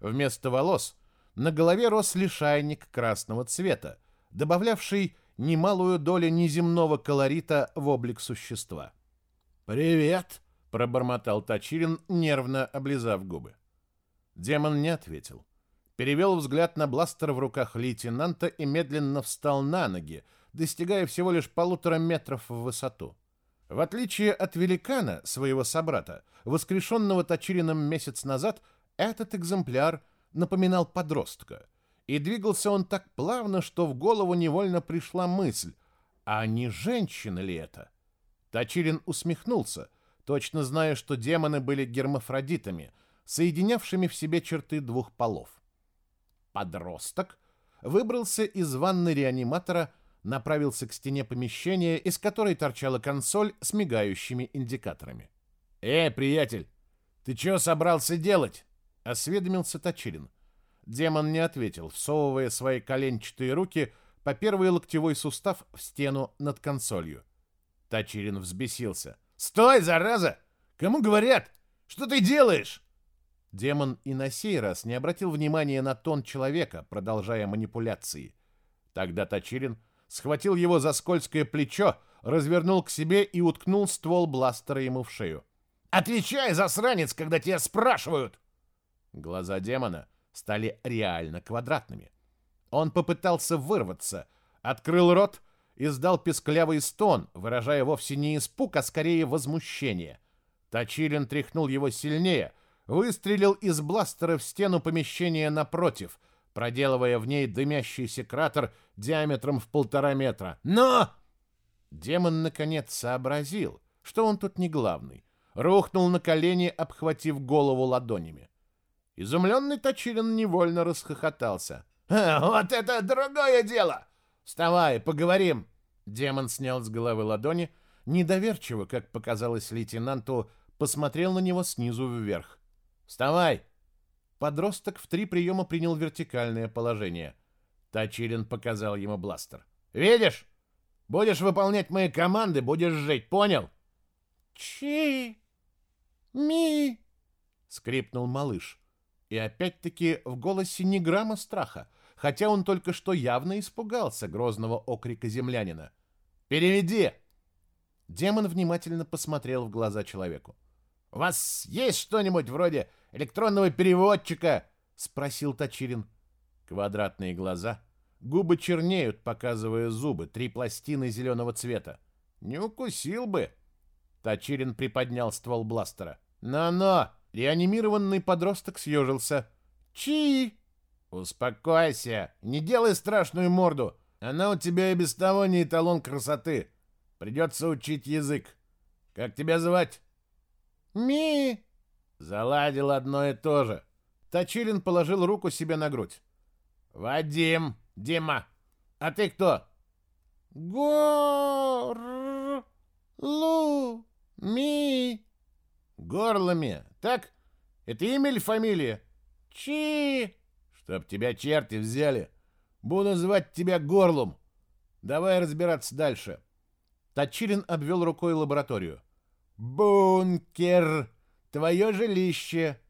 Вместо волос на голове рос лишайник красного цвета, добавлявший немалую долю неземного колорита в облик существа. «Привет!» — пробормотал Точилин, нервно облизав губы. Демон не ответил. Перевел взгляд на бластер в руках лейтенанта и медленно встал на ноги, достигая всего лишь полутора метров в высоту. В отличие от великана, своего собрата, воскрешенного Точилином месяц назад, этот экземпляр напоминал подростка — и двигался он так плавно, что в голову невольно пришла мысль, а не женщина ли это? Точилин усмехнулся, точно зная, что демоны были гермафродитами, соединявшими в себе черты двух полов. Подросток выбрался из ванны реаниматора, направился к стене помещения, из которой торчала консоль с мигающими индикаторами. «Э, приятель, ты что собрался делать?» — осведомился Точилин. Демон не ответил, всовывая свои коленчатые руки по первый локтевой сустав в стену над консолью. Тачирин взбесился. «Стой, зараза! Кому говорят? Что ты делаешь?» Демон и на сей раз не обратил внимания на тон человека, продолжая манипуляции. Тогда Точилин схватил его за скользкое плечо, развернул к себе и уткнул ствол бластера ему в шею. «Отвечай, засранец, когда тебя спрашивают!» Глаза демона стали реально квадратными. Он попытался вырваться, открыл рот, издал песклявый стон, выражая вовсе не испуг, а скорее возмущение. Точилин тряхнул его сильнее, выстрелил из бластера в стену помещения напротив, проделывая в ней дымящийся кратер диаметром в полтора метра. «Но!» Демон наконец сообразил, что он тут не главный. Рухнул на колени, обхватив голову ладонями. Изумленный Точилин невольно расхохотался. «Вот это другое дело! Вставай, поговорим!» Демон снял с головы ладони, недоверчиво, как показалось лейтенанту, посмотрел на него снизу вверх. «Вставай!» Подросток в три приема принял вертикальное положение. Тачилин показал ему бластер. «Видишь? Будешь выполнять мои команды, будешь жить, понял?» «Чи! Ми!» — скрипнул малыш. И опять-таки в голосе ни грамма страха, хотя он только что явно испугался грозного окрика землянина. «Переведи!» Демон внимательно посмотрел в глаза человеку. «У вас есть что-нибудь вроде электронного переводчика?» — спросил Точилин. Квадратные глаза, губы чернеют, показывая зубы, три пластины зеленого цвета. «Не укусил бы!» Точилин приподнял ствол бластера. «Но-но!» Реанимированный подросток съежился. «Чи!» «Успокойся! Не делай страшную морду! Она у тебя и без того не эталон красоты. Придется учить язык. Как тебя звать?» «Ми!» Заладил одно и то же. Точилин положил руку себе на грудь. «Вадим! Дима! А ты кто?» «Гор... Лу... Ми...» «Горлами, так? Это имя или фамилия?» «Чи...» «Чтоб тебя черти взяли. Буду звать тебя Горлум. Давай разбираться дальше». Точилин обвел рукой лабораторию. «Бункер! Твое жилище!»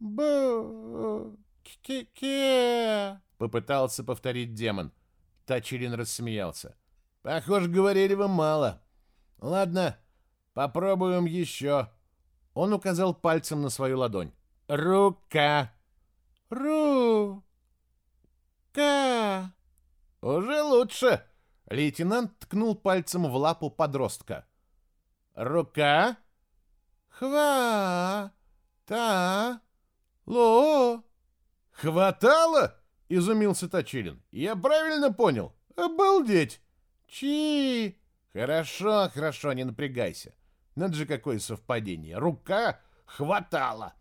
«Бу-ке-ке!» — попытался повторить демон. Точилин рассмеялся. «Похоже, говорили вы мало. Ладно, попробуем еще». Он указал пальцем на свою ладонь. «Рука!» «Ру-ка!» «Уже лучше!» Лейтенант ткнул пальцем в лапу подростка. «Рука?» «Хва! Та! Ло!» «Хватало?» — изумился Точилин. «Я правильно понял? Обалдеть!» «Чи!» «Хорошо, хорошо, не напрягайся. Надо же, какое совпадение. Рука хватала.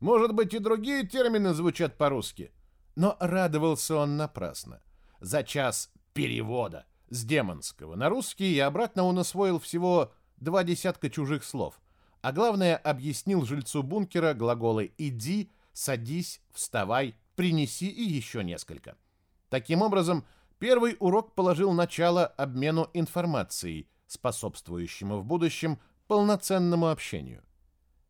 Может быть, и другие термины звучат по-русски. Но радовался он напрасно. За час перевода с демонского на русский и обратно он освоил всего два десятка чужих слов. А главное, объяснил жильцу бункера глаголы «иди», «садись», «вставай», «принеси» и еще несколько. Таким образом, первый урок положил начало обмену информацией, способствующему в будущем полноценному общению.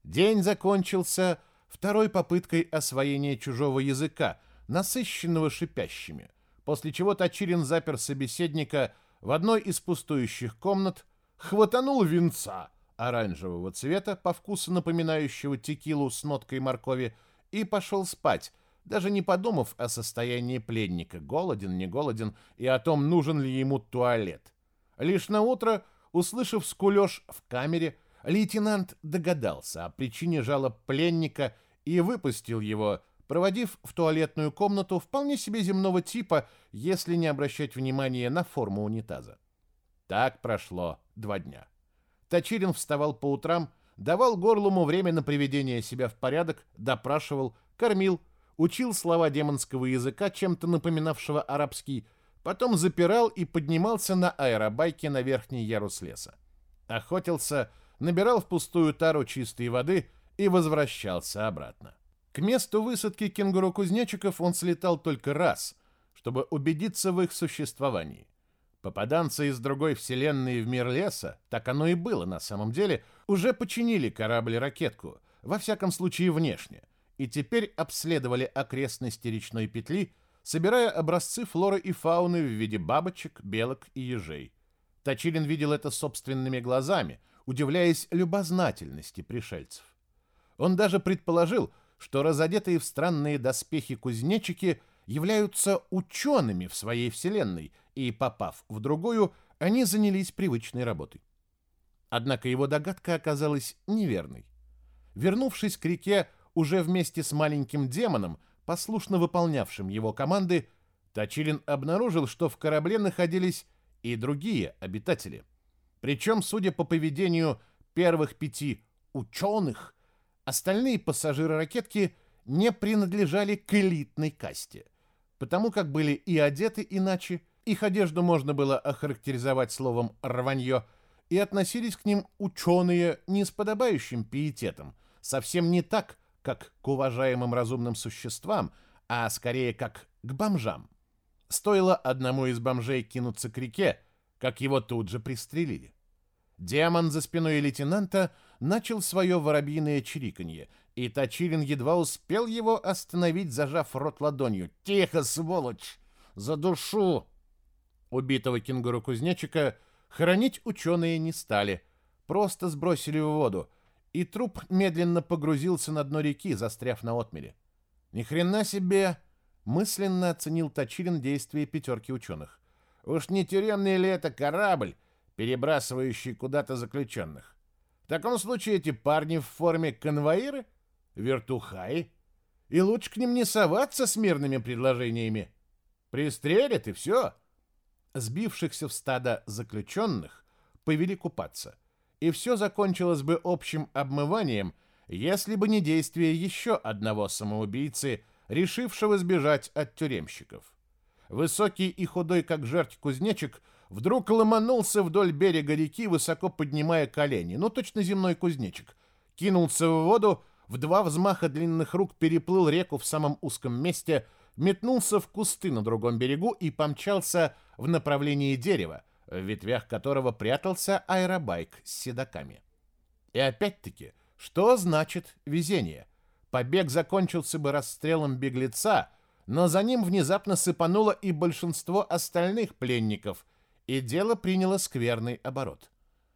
День закончился второй попыткой освоения чужого языка, насыщенного шипящими, после чего Точилин запер собеседника в одной из пустующих комнат, хватанул винца оранжевого цвета, по вкусу напоминающего текилу с ноткой моркови, и пошел спать, даже не подумав о состоянии пленника, голоден, не голоден, и о том, нужен ли ему туалет. Лишь на утро Услышав скулеж в камере, лейтенант догадался о причине жалоб пленника и выпустил его, проводив в туалетную комнату вполне себе земного типа, если не обращать внимания на форму унитаза. Так прошло два дня. Точилин вставал по утрам, давал горлому время на приведение себя в порядок, допрашивал, кормил, учил слова демонского языка, чем-то напоминавшего арабский, Потом запирал и поднимался на аэробайке на верхний ярус леса. Охотился, набирал в пустую тару чистой воды и возвращался обратно. К месту высадки кенгуру-кузнечиков он слетал только раз, чтобы убедиться в их существовании. Попаданцы из другой вселенной в мир леса, так оно и было на самом деле, уже починили корабль-ракетку, во всяком случае внешне, и теперь обследовали окрестности речной петли, собирая образцы флоры и фауны в виде бабочек, белок и ежей. Точилин видел это собственными глазами, удивляясь любознательности пришельцев. Он даже предположил, что разодетые в странные доспехи кузнечики являются учеными в своей вселенной, и, попав в другую, они занялись привычной работой. Однако его догадка оказалась неверной. Вернувшись к реке уже вместе с маленьким демоном, послушно выполнявшим его команды, Точилин обнаружил, что в корабле находились и другие обитатели. Причем, судя по поведению первых пяти ученых, остальные пассажиры ракетки не принадлежали к элитной касте, потому как были и одеты иначе, их одежду можно было охарактеризовать словом «рванье», и относились к ним ученые не с подобающим пиететом, совсем не так, как к уважаемым разумным существам, а скорее как к бомжам. Стоило одному из бомжей кинуться к реке, как его тут же пристрелили. Демон за спиной лейтенанта начал свое воробьиное чириканье, и Точилин едва успел его остановить, зажав рот ладонью. «Тихо, сволочь! За душу!» Убитого кенгуру-кузнечика хоронить ученые не стали, просто сбросили в воду, и труп медленно погрузился на дно реки, застряв на отмеле. Ни хрена себе! Мысленно оценил Точилин действия пятерки ученых. Уж не тюремный ли это корабль, перебрасывающий куда-то заключенных? В таком случае эти парни в форме конвоиры? Вертухаи? И лучше к ним не соваться с мирными предложениями. Пристрелят и все. Сбившихся в стадо заключенных повели купаться — и все закончилось бы общим обмыванием, если бы не действие еще одного самоубийцы, решившего сбежать от тюремщиков. Высокий и худой, как жерть кузнечик, вдруг ломанулся вдоль берега реки, высоко поднимая колени, ну точно земной кузнечик, кинулся в воду, в два взмаха длинных рук переплыл реку в самом узком месте, метнулся в кусты на другом берегу и помчался в направлении дерева, в ветвях которого прятался аэробайк с седаками. И опять-таки, что значит везение? Побег закончился бы расстрелом беглеца, но за ним внезапно сыпануло и большинство остальных пленников, и дело приняло скверный оборот.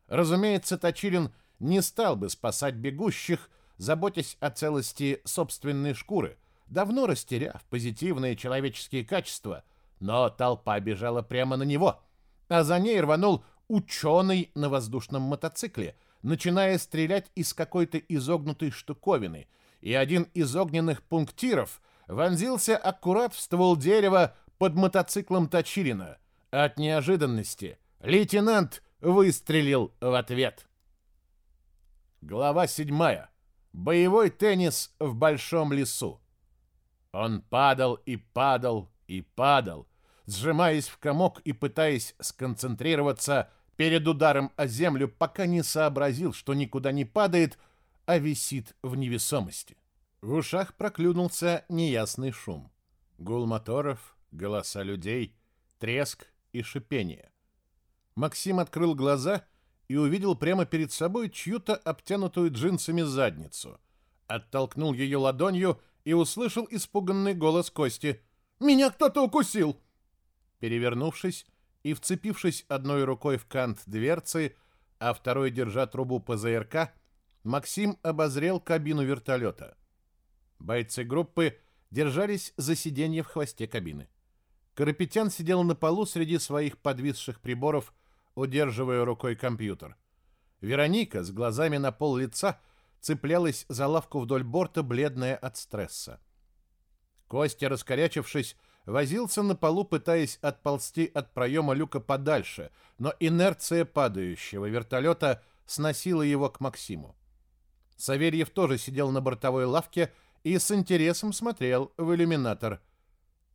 Разумеется, Точилин не стал бы спасать бегущих, заботясь о целости собственной шкуры, давно растеряв позитивные человеческие качества, но толпа бежала прямо на него — а за ней рванул ученый на воздушном мотоцикле, начиная стрелять из какой-то изогнутой штуковины, и один из огненных пунктиров вонзился аккурат в ствол дерева под мотоциклом Точилина. От неожиданности лейтенант выстрелил в ответ. Глава седьмая. Боевой теннис в большом лесу. Он падал и падал и падал, сжимаясь в комок и пытаясь сконцентрироваться перед ударом о землю, пока не сообразил, что никуда не падает, а висит в невесомости. В ушах проклюнулся неясный шум. Гул моторов, голоса людей, треск и шипение. Максим открыл глаза и увидел прямо перед собой чью-то обтянутую джинсами задницу. Оттолкнул ее ладонью и услышал испуганный голос Кости. «Меня кто-то укусил!» Перевернувшись и вцепившись одной рукой в кант дверцы, а второй держа трубу ПЗРК, Максим обозрел кабину вертолета. Бойцы группы держались за сиденье в хвосте кабины. Карапетян сидел на полу среди своих подвисших приборов, удерживая рукой компьютер. Вероника с глазами на пол лица цеплялась за лавку вдоль борта, бледная от стресса. Костя, раскорячившись, возился на полу, пытаясь отползти от проема люка подальше, но инерция падающего вертолета сносила его к Максиму. Савельев тоже сидел на бортовой лавке и с интересом смотрел в иллюминатор.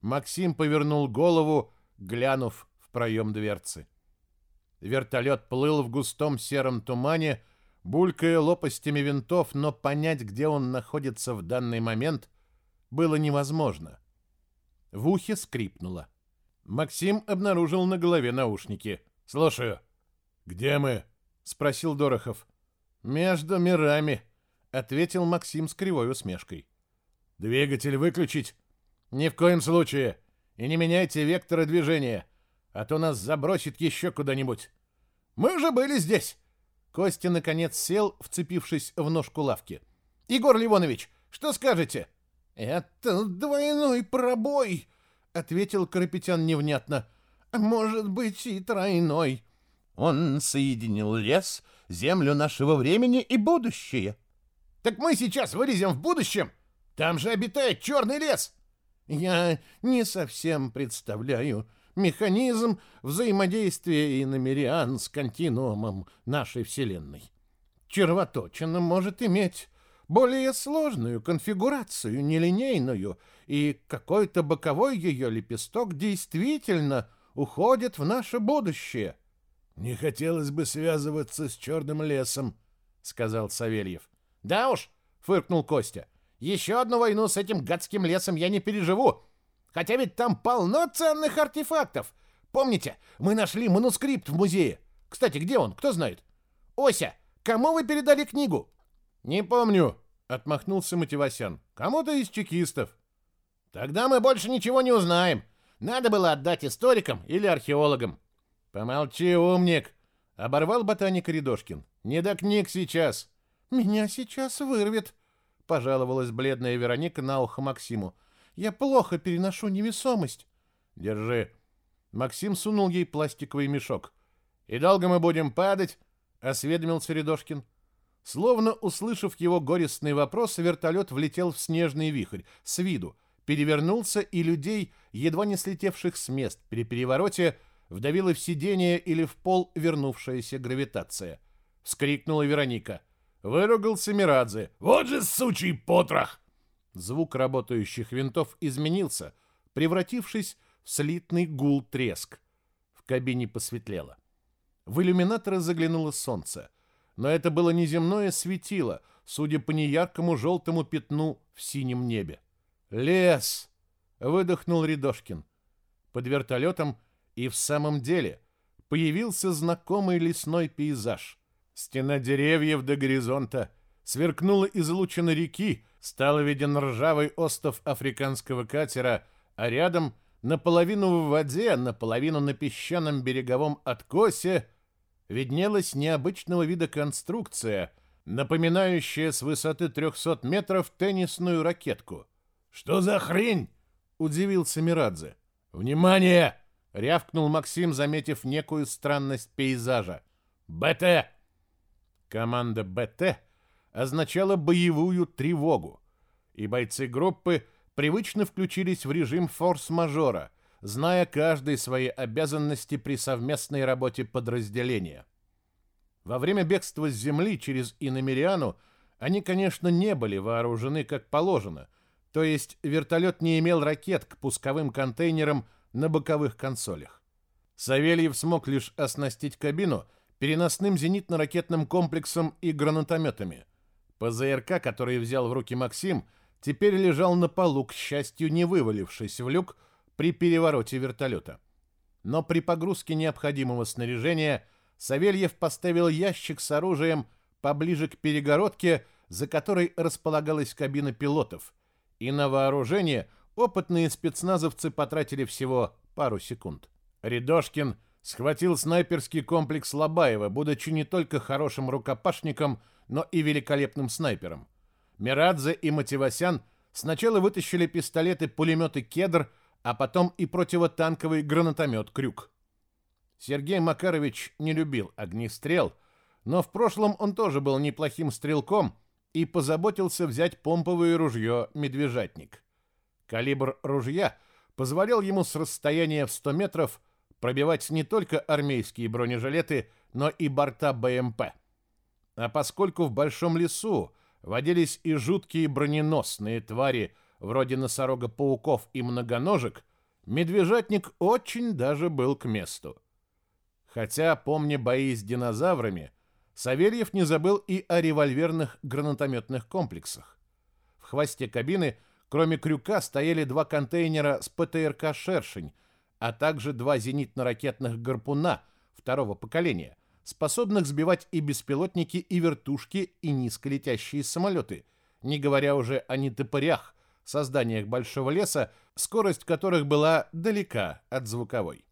Максим повернул голову, глянув в проем дверцы. Вертолет плыл в густом сером тумане, булькая лопастями винтов, но понять, где он находится в данный момент, было невозможно. — в ухе скрипнуло. Максим обнаружил на голове наушники. «Слушаю». «Где мы?» — спросил Дорохов. «Между мирами», — ответил Максим с кривой усмешкой. Двигатель выключить? Ни в коем случае. И не меняйте вектора движения, а то нас забросит еще куда-нибудь. Мы уже были здесь. Костя наконец сел, вцепившись в ножку лавки. Егор Ливонович, что скажете? Это двойной пробой, ответил Карапетян невнятно. Может быть и тройной. Он соединил лес, землю нашего времени и будущее. Так мы сейчас вылезем в будущем. Там же обитает черный лес. Я не совсем представляю механизм взаимодействия иномериан с континуумом нашей Вселенной. Червоточина может иметь более сложную конфигурацию, нелинейную, и какой-то боковой ее лепесток действительно уходит в наше будущее. «Не хотелось бы связываться с черным лесом», — сказал Савельев. «Да уж», — фыркнул Костя, — «еще одну войну с этим гадским лесом я не переживу. Хотя ведь там полно ценных артефактов. Помните, мы нашли манускрипт в музее. Кстати, где он, кто знает? Ося, кому вы передали книгу?» «Не помню», — отмахнулся Мативасян. «Кому-то из чекистов». «Тогда мы больше ничего не узнаем. Надо было отдать историкам или археологам». «Помолчи, умник!» — оборвал ботаник Рядошкин. «Не до книг сейчас!» «Меня сейчас вырвет!» — пожаловалась бледная Вероника на ухо Максиму. «Я плохо переношу невесомость!» «Держи!» Максим сунул ей пластиковый мешок. «И долго мы будем падать?» — осведомился Рядошкин. Словно услышав его горестный вопрос, вертолет влетел в снежный вихрь, с виду, перевернулся, и людей, едва не слетевших с мест при перевороте, вдавила в сиденье или в пол вернувшаяся гравитация. Вскрикнула Вероника. Выругался Мирадзе. «Вот же сучий потрох!» Звук работающих винтов изменился, превратившись в слитный гул-треск. В кабине посветлело. В иллюминаторы заглянуло солнце. Но это было неземное светило, судя по неяркому желтому пятну в синем небе. «Лес!» — выдохнул Рядошкин. Под вертолетом и в самом деле появился знакомый лесной пейзаж. Стена деревьев до горизонта, сверкнула излучина реки, стал виден ржавый остов африканского катера, а рядом, наполовину в воде, наполовину на песчаном береговом откосе, виднелась необычного вида конструкция, напоминающая с высоты 300 метров теннисную ракетку. «Что за хрень?» — удивился Мирадзе. «Внимание!» рявкнул Максим, заметив некую странность пейзажа. «БТ!» Команда «БТ» означала боевую тревогу, и бойцы группы привычно включились в режим форс-мажора, зная каждый свои обязанности при совместной работе подразделения. Во время бегства с Земли через Иномериану они, конечно, не были вооружены как положено, то есть вертолет не имел ракет к пусковым контейнерам на боковых консолях. Савельев смог лишь оснастить кабину переносным зенитно-ракетным комплексом и гранатометами. ПЗРК, который взял в руки Максим, теперь лежал на полу, к счастью, не вывалившись в люк при перевороте вертолета. Но при погрузке необходимого снаряжения Савельев поставил ящик с оружием поближе к перегородке, за которой располагалась кабина пилотов, и на вооружение Опытные спецназовцы потратили всего пару секунд. Рядошкин схватил снайперский комплекс Лобаева, будучи не только хорошим рукопашником, но и великолепным снайпером. Мирадзе и Мативасян сначала вытащили пистолеты-пулеметы «Кедр», а потом и противотанковый гранатомет «Крюк». Сергей Макарович не любил огнестрел, но в прошлом он тоже был неплохим стрелком и позаботился взять помповое ружье «Медвежатник». Калибр ружья позволял ему с расстояния в 100 метров пробивать не только армейские бронежилеты, но и борта БМП. А поскольку в большом лесу водились и жуткие броненосные твари, вроде носорога-пауков и многоножек, медвежатник очень даже был к месту. Хотя, помня бои с динозаврами, Савельев не забыл и о револьверных гранатометных комплексах. В хвосте кабины Кроме крюка стояли два контейнера с ПТРК «Шершень», а также два зенитно-ракетных «Гарпуна» второго поколения способных сбивать и беспилотники, и вертушки, и низколетящие самолеты, не говоря уже о нетопырях, созданиях большого леса, скорость которых была далека от звуковой.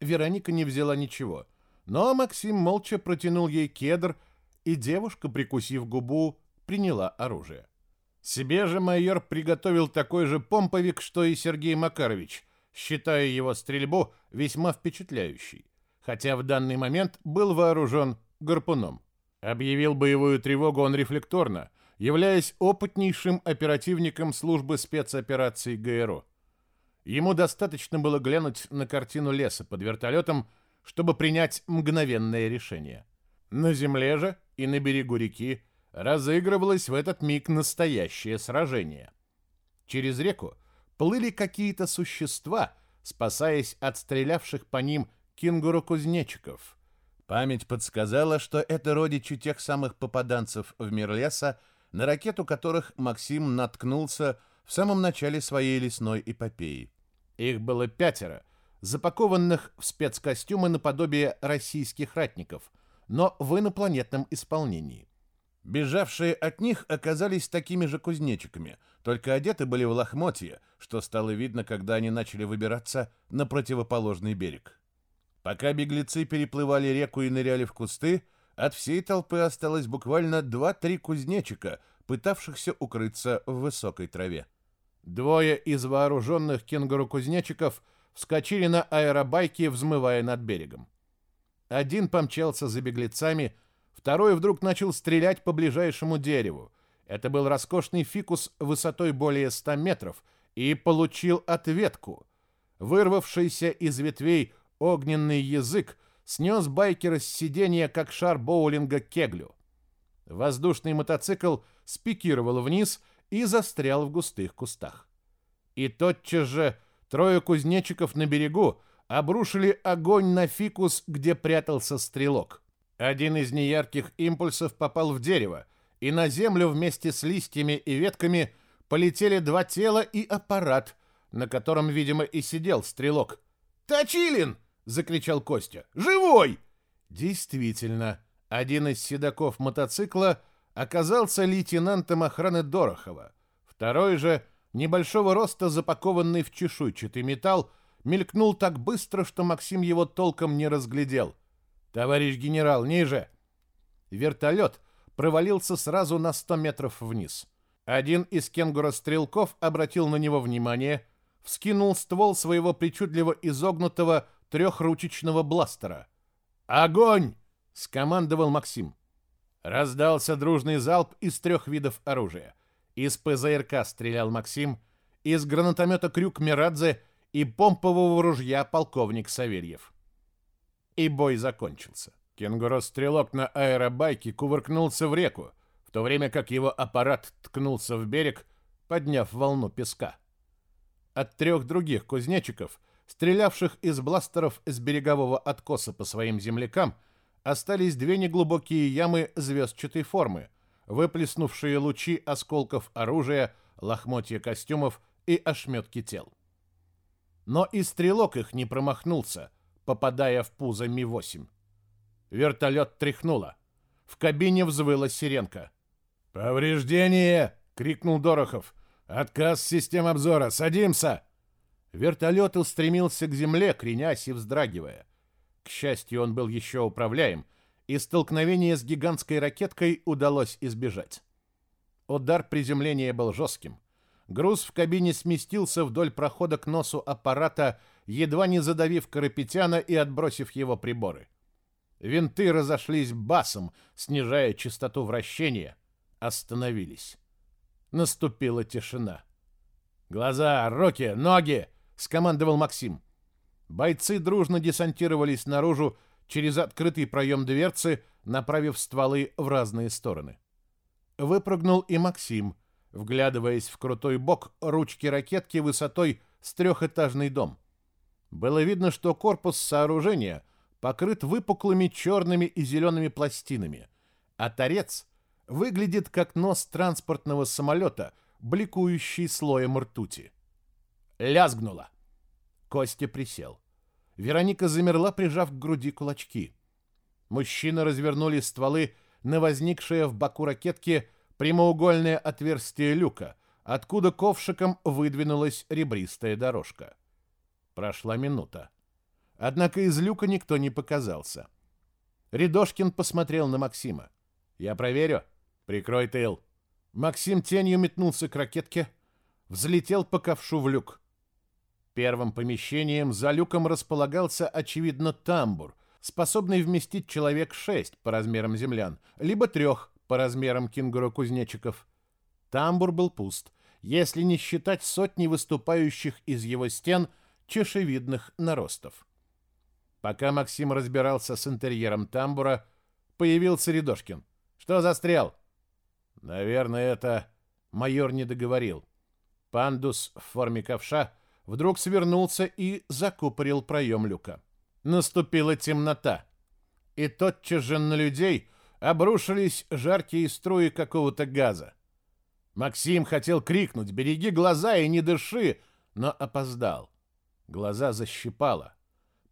Вероника не взяла ничего, но Максим молча протянул ей кедр, и девушка, прикусив губу, приняла оружие. Себе же майор приготовил такой же помповик, что и Сергей Макарович, считая его стрельбу весьма впечатляющей, хотя в данный момент был вооружен гарпуном. Объявил боевую тревогу он рефлекторно, являясь опытнейшим оперативником службы спецопераций ГРУ. Ему достаточно было глянуть на картину леса под вертолетом, чтобы принять мгновенное решение. На земле же и на берегу реки разыгрывалось в этот миг настоящее сражение. Через реку плыли какие-то существа, спасаясь от стрелявших по ним кенгуру-кузнечиков. Память подсказала, что это родичи тех самых попаданцев в мир леса, на ракету которых Максим наткнулся в самом начале своей лесной эпопеи. Их было пятеро, запакованных в спецкостюмы наподобие российских ратников, но в инопланетном исполнении. Бежавшие от них оказались такими же кузнечиками, только одеты были в лохмотья, что стало видно, когда они начали выбираться на противоположный берег. Пока беглецы переплывали реку и ныряли в кусты, от всей толпы осталось буквально два-три кузнечика, пытавшихся укрыться в высокой траве. Двое из вооруженных кенгуру-кузнечиков вскочили на аэробайки, взмывая над берегом. Один помчался за беглецами, Второй вдруг начал стрелять по ближайшему дереву. Это был роскошный фикус высотой более 100 метров и получил ответку. Вырвавшийся из ветвей огненный язык снес байкера с сиденья, как шар боулинга кеглю. Воздушный мотоцикл спикировал вниз и застрял в густых кустах. И тотчас же трое кузнечиков на берегу обрушили огонь на фикус, где прятался стрелок. Один из неярких импульсов попал в дерево, и на землю вместе с листьями и ветками полетели два тела и аппарат, на котором, видимо, и сидел стрелок. «Точилин!» — закричал Костя. «Живой!» Действительно, один из седаков мотоцикла оказался лейтенантом охраны Дорохова. Второй же, небольшого роста, запакованный в чешуйчатый металл, мелькнул так быстро, что Максим его толком не разглядел. «Товарищ генерал, ниже!» Вертолет провалился сразу на 100 метров вниз. Один из кенгура-стрелков обратил на него внимание, вскинул ствол своего причудливо изогнутого трехручечного бластера. «Огонь!» — скомандовал Максим. Раздался дружный залп из трех видов оружия. Из ПЗРК стрелял Максим, из гранатомета «Крюк» Мирадзе и помпового ружья полковник Савельев и бой закончился. Кенгуру-стрелок на аэробайке кувыркнулся в реку, в то время как его аппарат ткнулся в берег, подняв волну песка. От трех других кузнечиков, стрелявших из бластеров с берегового откоса по своим землякам, остались две неглубокие ямы звездчатой формы, выплеснувшие лучи осколков оружия, лохмотья костюмов и ошметки тел. Но и стрелок их не промахнулся — попадая в пузо Ми-8. Вертолет тряхнуло. В кабине взвыла сиренка. «Повреждение!» — крикнул Дорохов. «Отказ систем обзора! Садимся!» Вертолет устремился к земле, кренясь и вздрагивая. К счастью, он был еще управляем, и столкновение с гигантской ракеткой удалось избежать. Удар приземления был жестким. Груз в кабине сместился вдоль прохода к носу аппарата едва не задавив Карапетяна и отбросив его приборы. Винты разошлись басом, снижая частоту вращения, остановились. Наступила тишина. «Глаза, руки, ноги!» — скомандовал Максим. Бойцы дружно десантировались наружу через открытый проем дверцы, направив стволы в разные стороны. Выпрыгнул и Максим, вглядываясь в крутой бок ручки ракетки высотой с трехэтажный дом. Было видно, что корпус сооружения покрыт выпуклыми черными и зелеными пластинами, а торец выглядит как нос транспортного самолета, бликующий слоем ртути. Лязгнуло. Костя присел. Вероника замерла, прижав к груди кулачки. Мужчины развернули стволы на возникшее в боку ракетки прямоугольное отверстие люка, откуда ковшиком выдвинулась ребристая дорожка. Прошла минута. Однако из люка никто не показался. Рядошкин посмотрел на Максима. «Я проверю. Прикрой тыл». Максим тенью метнулся к ракетке, взлетел по ковшу в люк. Первым помещением за люком располагался, очевидно, тамбур, способный вместить человек шесть по размерам землян, либо трех по размерам кенгуру-кузнечиков. Тамбур был пуст, если не считать сотни выступающих из его стен чешевидных наростов. Пока Максим разбирался с интерьером тамбура, появился Рядошкин. «Что за стрел?» «Наверное, это...» Майор не договорил. Пандус в форме ковша вдруг свернулся и закупорил проем люка. Наступила темнота, и тотчас же на людей обрушились жаркие струи какого-то газа. Максим хотел крикнуть «Береги глаза и не дыши!», но опоздал. Глаза защипало.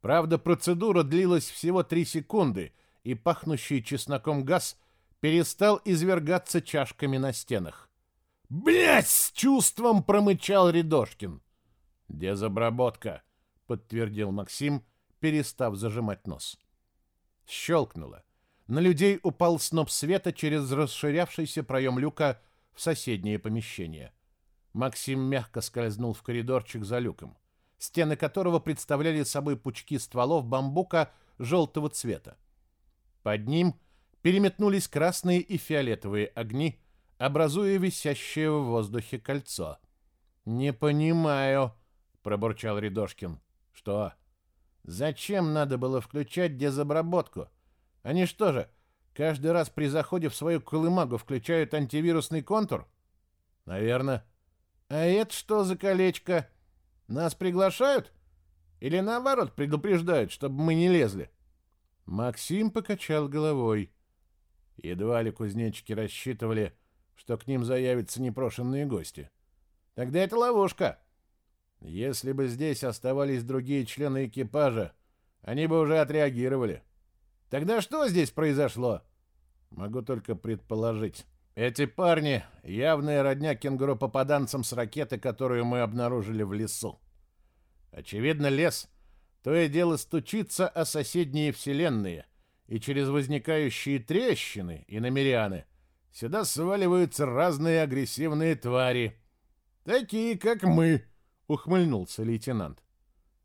Правда, процедура длилась всего три секунды, и пахнущий чесноком газ перестал извергаться чашками на стенах. «Блядь!» — с чувством промычал Рядошкин. «Дезобработка», — подтвердил Максим, перестав зажимать нос. Щелкнуло. На людей упал сноп света через расширявшийся проем люка в соседнее помещение. Максим мягко скользнул в коридорчик за люком, стены которого представляли собой пучки стволов бамбука желтого цвета. Под ним переметнулись красные и фиолетовые огни, образуя висящее в воздухе кольцо. «Не понимаю», — пробурчал Рядошкин. «Что?» «Зачем надо было включать дезобработку? Они что же, каждый раз при заходе в свою колымагу включают антивирусный контур?» «Наверное». «А это что за колечко? Нас приглашают? Или наоборот предупреждают, чтобы мы не лезли?» Максим покачал головой. Едва ли кузнечики рассчитывали, что к ним заявятся непрошенные гости. «Тогда это ловушка!» Если бы здесь оставались другие члены экипажа, они бы уже отреагировали. Тогда что здесь произошло? Могу только предположить. Эти парни — явная родня кенгуру-попаданцам с ракеты, которую мы обнаружили в лесу. Очевидно, лес — то и дело стучится о соседние вселенные, и через возникающие трещины и намеряны сюда сваливаются разные агрессивные твари, такие, как мы — ухмыльнулся лейтенант.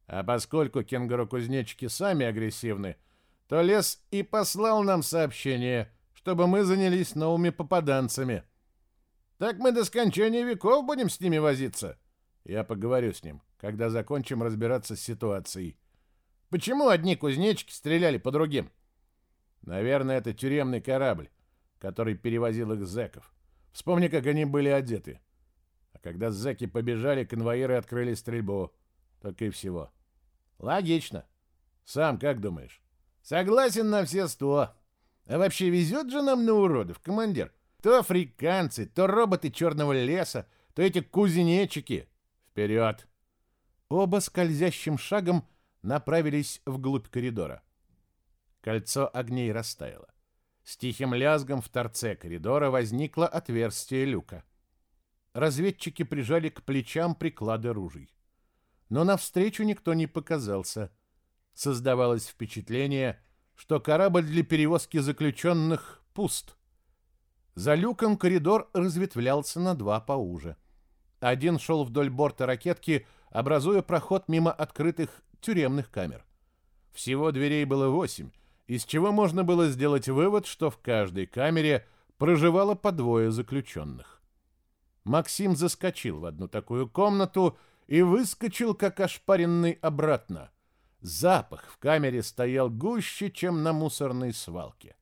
А поскольку кенгуру-кузнечики сами агрессивны, то лес и послал нам сообщение, чтобы мы занялись новыми попаданцами. Так мы до скончания веков будем с ними возиться. Я поговорю с ним, когда закончим разбираться с ситуацией. Почему одни кузнечики стреляли по другим? Наверное, это тюремный корабль, который перевозил их зэков. Вспомни, как они были одеты. Когда зэки побежали, конвоиры открыли стрельбу. Только и всего. Логично. Сам как думаешь? Согласен на все сто. А вообще везет же нам на уродов, командир. То африканцы, то роботы черного леса, то эти кузнечики. Вперед! Оба скользящим шагом направились вглубь коридора. Кольцо огней растаяло. С тихим лязгом в торце коридора возникло отверстие люка разведчики прижали к плечам приклады ружей. Но навстречу никто не показался. Создавалось впечатление, что корабль для перевозки заключенных пуст. За люком коридор разветвлялся на два поуже. Один шел вдоль борта ракетки, образуя проход мимо открытых тюремных камер. Всего дверей было восемь, из чего можно было сделать вывод, что в каждой камере проживало по двое заключенных. Максим заскочил в одну такую комнату и выскочил, как ошпаренный, обратно. Запах в камере стоял гуще, чем на мусорной свалке.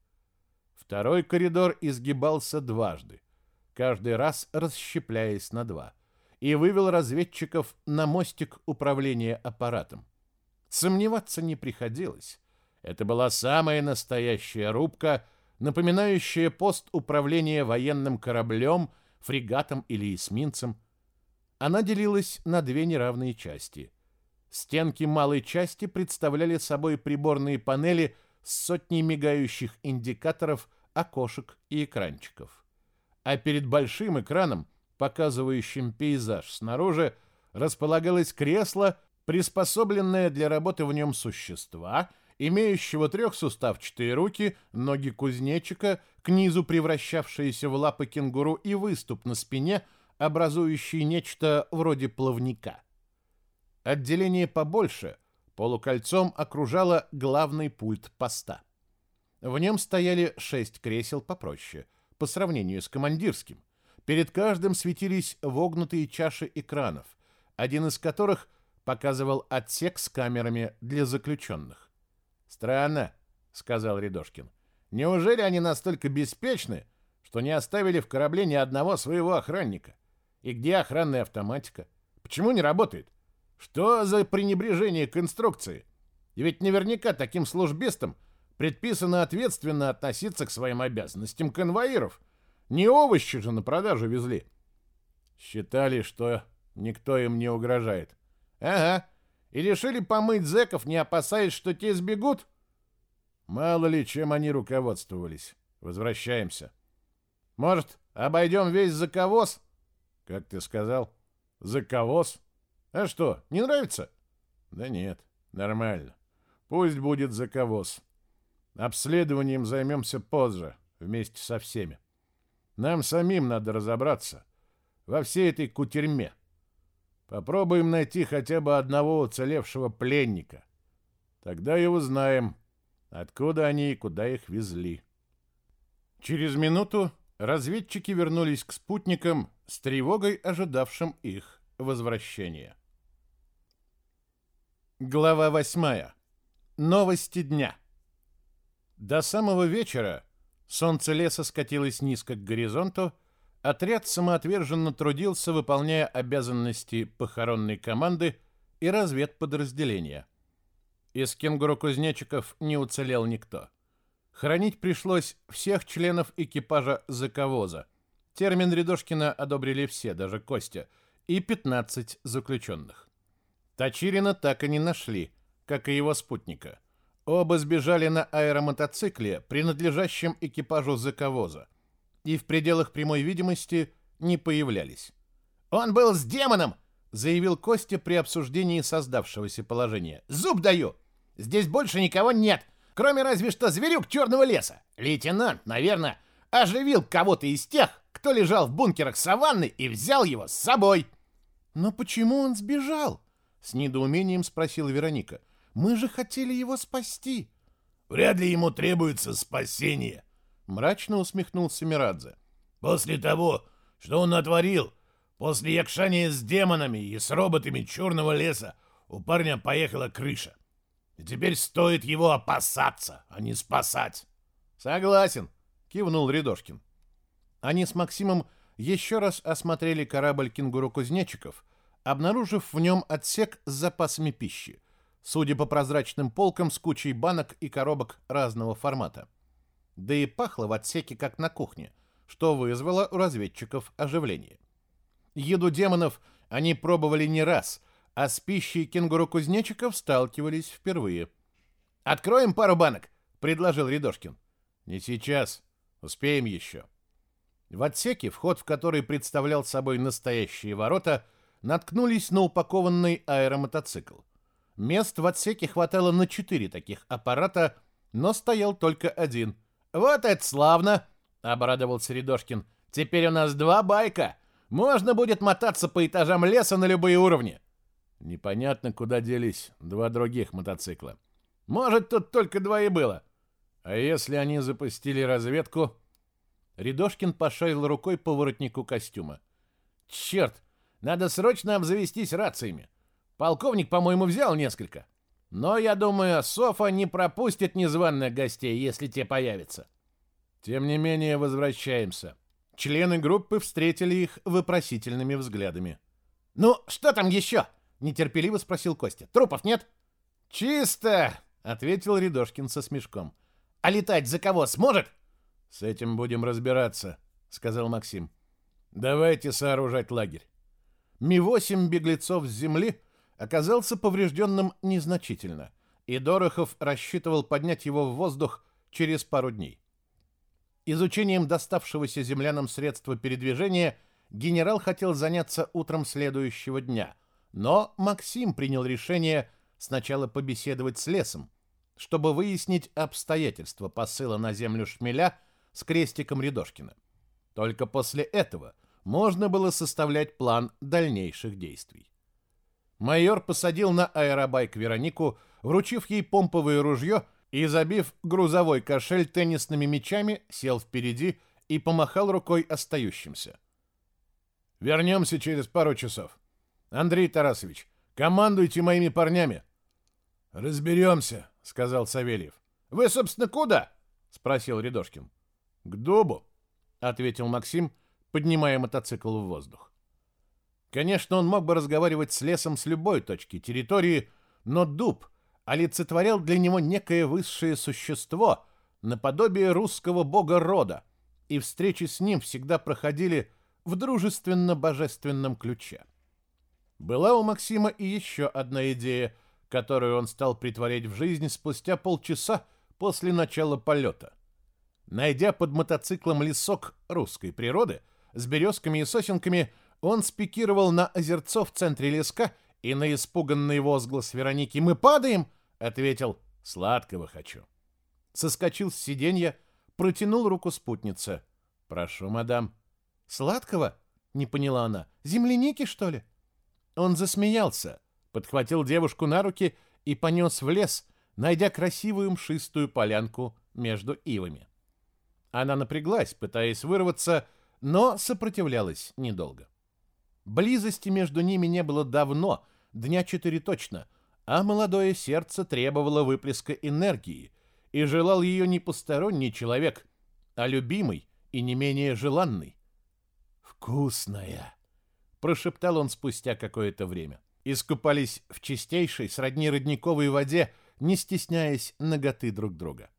Второй коридор изгибался дважды, каждый раз расщепляясь на два, и вывел разведчиков на мостик управления аппаратом. Сомневаться не приходилось. Это была самая настоящая рубка, напоминающая пост управления военным кораблем – фрегатом или эсминцем. Она делилась на две неравные части. Стенки малой части представляли собой приборные панели с сотней мигающих индикаторов, окошек и экранчиков. А перед большим экраном, показывающим пейзаж снаружи, располагалось кресло, приспособленное для работы в нем существа, имеющего трехсуставчатые руки, ноги кузнечика, к низу превращавшиеся в лапы кенгуру и выступ на спине, образующий нечто вроде плавника. Отделение побольше полукольцом окружало главный пульт поста. В нем стояли шесть кресел попроще, по сравнению с командирским. Перед каждым светились вогнутые чаши экранов, один из которых показывал отсек с камерами для заключенных. «Странно», — сказал Рядошкин. «Неужели они настолько беспечны, что не оставили в корабле ни одного своего охранника? И где охранная автоматика? Почему не работает? Что за пренебрежение к инструкции? И ведь наверняка таким службистам предписано ответственно относиться к своим обязанностям конвоиров. Не овощи же на продажу везли. Считали, что никто им не угрожает. Ага. И решили помыть зэков, не опасаясь, что те сбегут? Мало ли, чем они руководствовались. Возвращаемся. Может, обойдем весь заковоз? Как ты сказал? Заковоз? А что, не нравится? Да нет, нормально. Пусть будет заковоз. Обследованием займемся позже, вместе со всеми. Нам самим надо разобраться во всей этой кутерьме. Попробуем найти хотя бы одного уцелевшего пленника. Тогда и узнаем, откуда они и куда их везли. Через минуту разведчики вернулись к спутникам с тревогой, ожидавшим их возвращения. Глава восьмая. Новости дня. До самого вечера солнце леса скатилось низко к горизонту, отряд самоотверженно трудился, выполняя обязанности похоронной команды и разведподразделения. Из кенгуру-кузнечиков не уцелел никто. Хранить пришлось всех членов экипажа заковоза. Термин Рядошкина одобрили все, даже Костя, и 15 заключенных. Тачирина так и не нашли, как и его спутника. Оба сбежали на аэромотоцикле, принадлежащем экипажу заковоза, и в пределах прямой видимости не появлялись. «Он был с демоном!» — заявил Костя при обсуждении создавшегося положения. «Зуб даю! Здесь больше никого нет, кроме разве что зверюк черного леса. Лейтенант, наверное, оживил кого-то из тех, кто лежал в бункерах саванны и взял его с собой». «Но почему он сбежал?» — с недоумением спросила Вероника. Мы же хотели его спасти. Вряд ли ему требуется спасение, мрачно усмехнулся Мирадзе. После того, что он натворил, после якшания с демонами и с роботами черного леса, у парня поехала крыша. И теперь стоит его опасаться, а не спасать. Согласен, кивнул Рядошкин. Они с Максимом еще раз осмотрели корабль кенгуру-кузнечиков, обнаружив в нем отсек с запасами пищи судя по прозрачным полкам с кучей банок и коробок разного формата. Да и пахло в отсеке, как на кухне, что вызвало у разведчиков оживление. Еду демонов они пробовали не раз, а с пищей кенгуру-кузнечиков сталкивались впервые. «Откроем пару банок», — предложил Рядошкин. «Не сейчас. Успеем еще». В отсеке, вход в который представлял собой настоящие ворота, наткнулись на упакованный аэромотоцикл. Мест в отсеке хватало на четыре таких аппарата, но стоял только один. «Вот это славно!» — обрадовался Рядошкин. «Теперь у нас два байка. Можно будет мотаться по этажам леса на любые уровни». Непонятно, куда делись два других мотоцикла. Может, тут только два и было. А если они запустили разведку? Рядошкин пошарил рукой по воротнику костюма. Черт, надо срочно обзавестись рациями. Полковник, по-моему, взял несколько. Но, я думаю, Софа не пропустит незваных гостей, если те появятся. Тем не менее, возвращаемся. Члены группы встретили их вопросительными взглядами. «Ну, что там еще?» — нетерпеливо спросил Костя. «Трупов нет?» «Чисто!» — ответил Рядошкин со смешком. «А летать за кого сможет?» «С этим будем разбираться», — сказал Максим. «Давайте сооружать лагерь». Ми-8 беглецов с земли — оказался поврежденным незначительно, и Дорохов рассчитывал поднять его в воздух через пару дней. Изучением доставшегося землянам средства передвижения генерал хотел заняться утром следующего дня, но Максим принял решение сначала побеседовать с лесом, чтобы выяснить обстоятельства посыла на землю шмеля с крестиком Рядошкина. Только после этого можно было составлять план дальнейших действий. Майор посадил на аэробайк Веронику, вручив ей помповое ружье и, забив грузовой кошель теннисными мячами, сел впереди и помахал рукой остающимся. «Вернемся через пару часов. Андрей Тарасович, командуйте моими парнями». «Разберемся», — сказал Савельев. «Вы, собственно, куда?» — спросил Рядошкин. «К дубу», — ответил Максим, поднимая мотоцикл в воздух. Конечно, он мог бы разговаривать с лесом с любой точки территории, но дуб олицетворял для него некое высшее существо, наподобие русского бога рода, и встречи с ним всегда проходили в дружественно-божественном ключе. Была у Максима и еще одна идея, которую он стал притворять в жизнь спустя полчаса после начала полета. Найдя под мотоциклом лесок русской природы, с березками и сосенками он спикировал на озерцо в центре леска и на испуганный возглас Вероники «Мы падаем!» ответил «Сладкого хочу». Соскочил с сиденья, протянул руку спутнице. «Прошу, мадам». «Сладкого?» — не поняла она. «Земляники, что ли?» Он засмеялся, подхватил девушку на руки и понес в лес, найдя красивую мшистую полянку между ивами. Она напряглась, пытаясь вырваться, но сопротивлялась недолго. Близости между ними не было давно, дня четыре точно, а молодое сердце требовало выплеска энергии, и желал ее не посторонний человек, а любимый и не менее желанный. «Вкусная!» — прошептал он спустя какое-то время. Искупались в чистейшей, сродни родниковой воде, не стесняясь ноготы друг друга.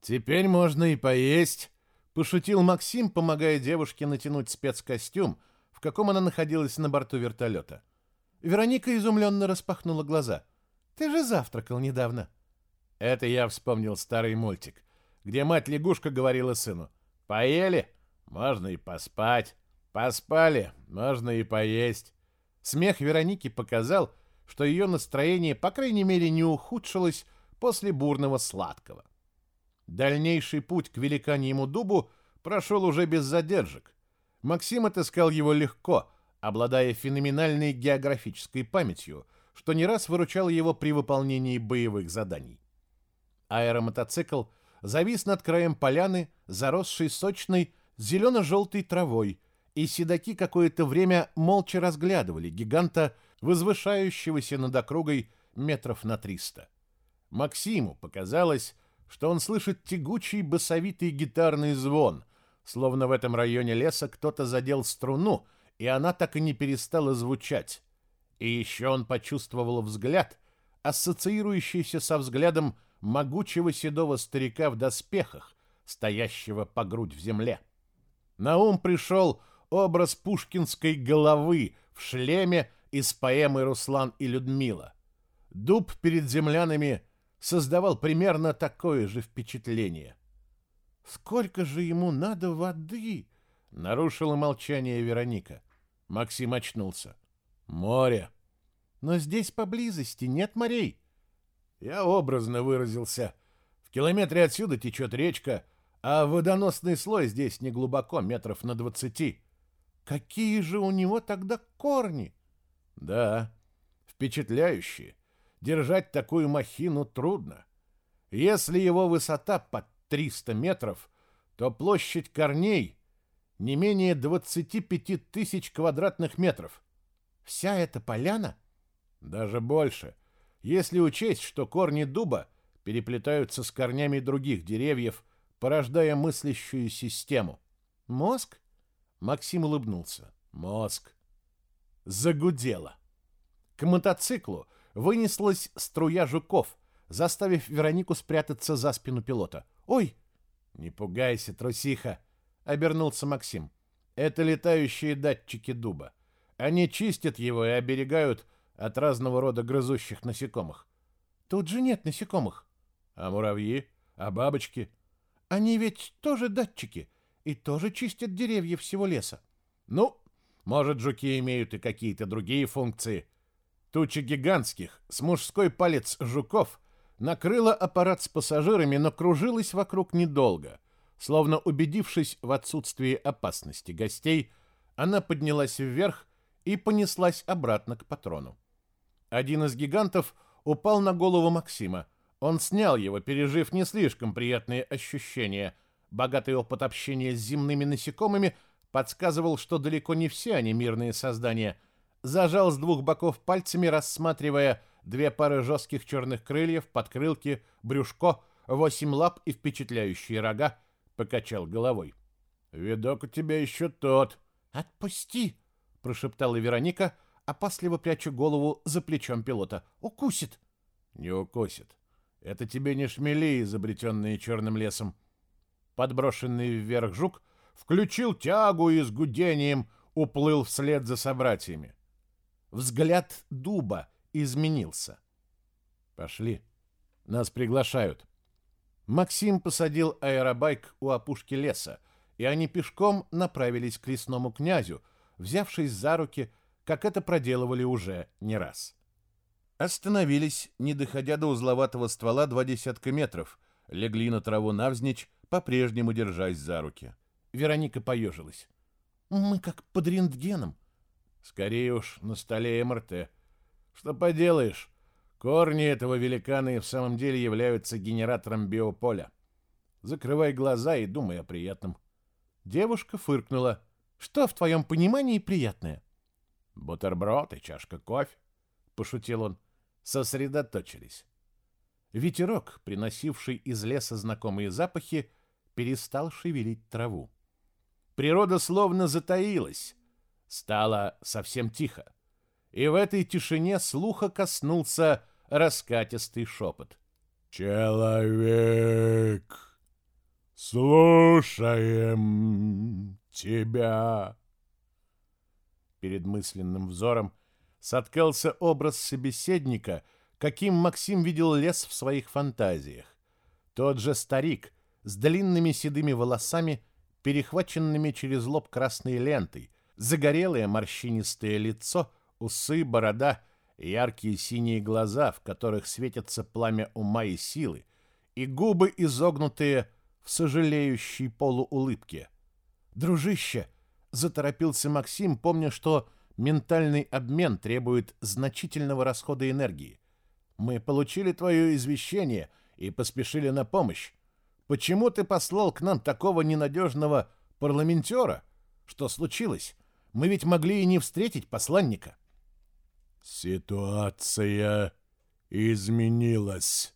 «Теперь можно и поесть», — пошутил Максим, помогая девушке натянуть спецкостюм, в каком она находилась на борту вертолета. Вероника изумленно распахнула глаза. «Ты же завтракал недавно». Это я вспомнил старый мультик, где мать-лягушка говорила сыну. «Поели? Можно и поспать. Поспали? Можно и поесть». Смех Вероники показал, что ее настроение, по крайней мере, не ухудшилось после бурного сладкого. Дальнейший путь к великаньему дубу прошел уже без задержек. Максим отыскал его легко, обладая феноменальной географической памятью, что не раз выручало его при выполнении боевых заданий. Аэромотоцикл завис над краем поляны, заросшей сочной зелено-желтой травой, и седаки какое-то время молча разглядывали гиганта, возвышающегося над округой метров на триста. Максиму показалось, что он слышит тягучий басовитый гитарный звон, словно в этом районе леса кто-то задел струну, и она так и не перестала звучать. И еще он почувствовал взгляд, ассоциирующийся со взглядом могучего седого старика в доспехах, стоящего по грудь в земле. На ум пришел образ пушкинской головы в шлеме из поэмы «Руслан и Людмила». Дуб перед землянами создавал примерно такое же впечатление. «Сколько же ему надо воды?» — нарушила молчание Вероника. Максим очнулся. «Море!» «Но здесь поблизости нет морей!» Я образно выразился. В километре отсюда течет речка, а водоносный слой здесь не глубоко, метров на двадцати. Какие же у него тогда корни? Да, впечатляющие. Держать такую махину трудно. Если его высота под 300 метров, то площадь корней не менее 25 тысяч квадратных метров. Вся эта поляна? Даже больше, если учесть, что корни дуба переплетаются с корнями других деревьев, порождая мыслящую систему. Мозг? Максим улыбнулся. Мозг. Загудело. К мотоциклу вынеслась струя жуков, заставив Веронику спрятаться за спину пилота. «Ой!» «Не пугайся, трусиха!» — обернулся Максим. «Это летающие датчики дуба. Они чистят его и оберегают от разного рода грызущих насекомых. Тут же нет насекомых. А муравьи? А бабочки? Они ведь тоже датчики и тоже чистят деревья всего леса. Ну, может, жуки имеют и какие-то другие функции. Туча гигантских, с мужской палец жуков, накрыла аппарат с пассажирами, но кружилась вокруг недолго. Словно убедившись в отсутствии опасности гостей, она поднялась вверх и понеслась обратно к патрону. Один из гигантов упал на голову Максима. Он снял его, пережив не слишком приятные ощущения. Богатый опыт общения с земными насекомыми подсказывал, что далеко не все они мирные создания. Зажал с двух боков пальцами, рассматривая две пары жестких черных крыльев, подкрылки, брюшко, восемь лап и впечатляющие рога, покачал головой. «Видок у тебя еще тот». «Отпусти!» — прошептала Вероника, опасливо пряча голову за плечом пилота. «Укусит!» «Не укусит. Это тебе не шмели, изобретенные черным лесом». Подброшенный вверх жук включил тягу и с гудением уплыл вслед за собратьями. Взгляд дуба изменился. «Пошли. Нас приглашают». Максим посадил аэробайк у опушки леса, и они пешком направились к лесному князю, взявшись за руки, как это проделывали уже не раз. Остановились, не доходя до узловатого ствола два десятка метров, легли на траву навзничь, по-прежнему держась за руки. Вероника поежилась. «Мы как под рентгеном». «Скорее уж на столе МРТ. Что поделаешь, корни этого великана и в самом деле являются генератором биополя. Закрывай глаза и думай о приятном». Девушка фыркнула. Что в твоем понимании приятное? Бутерброд и чашка кофе, пошутил он. Сосредоточились. Ветерок, приносивший из леса знакомые запахи, перестал шевелить траву. Природа словно затаилась. Стало совсем тихо. И в этой тишине слуха коснулся раскатистый шепот. «Человек, слушаем!» тебя. Перед мысленным взором соткался образ собеседника, каким Максим видел лес в своих фантазиях. Тот же старик с длинными седыми волосами, перехваченными через лоб красной лентой, загорелое морщинистое лицо, усы, борода, яркие синие глаза, в которых светятся пламя ума и силы, и губы, изогнутые в сожалеющей полуулыбке — «Дружище!» — заторопился Максим, помня, что ментальный обмен требует значительного расхода энергии. «Мы получили твое извещение и поспешили на помощь. Почему ты послал к нам такого ненадежного парламентера? Что случилось? Мы ведь могли и не встретить посланника». «Ситуация изменилась».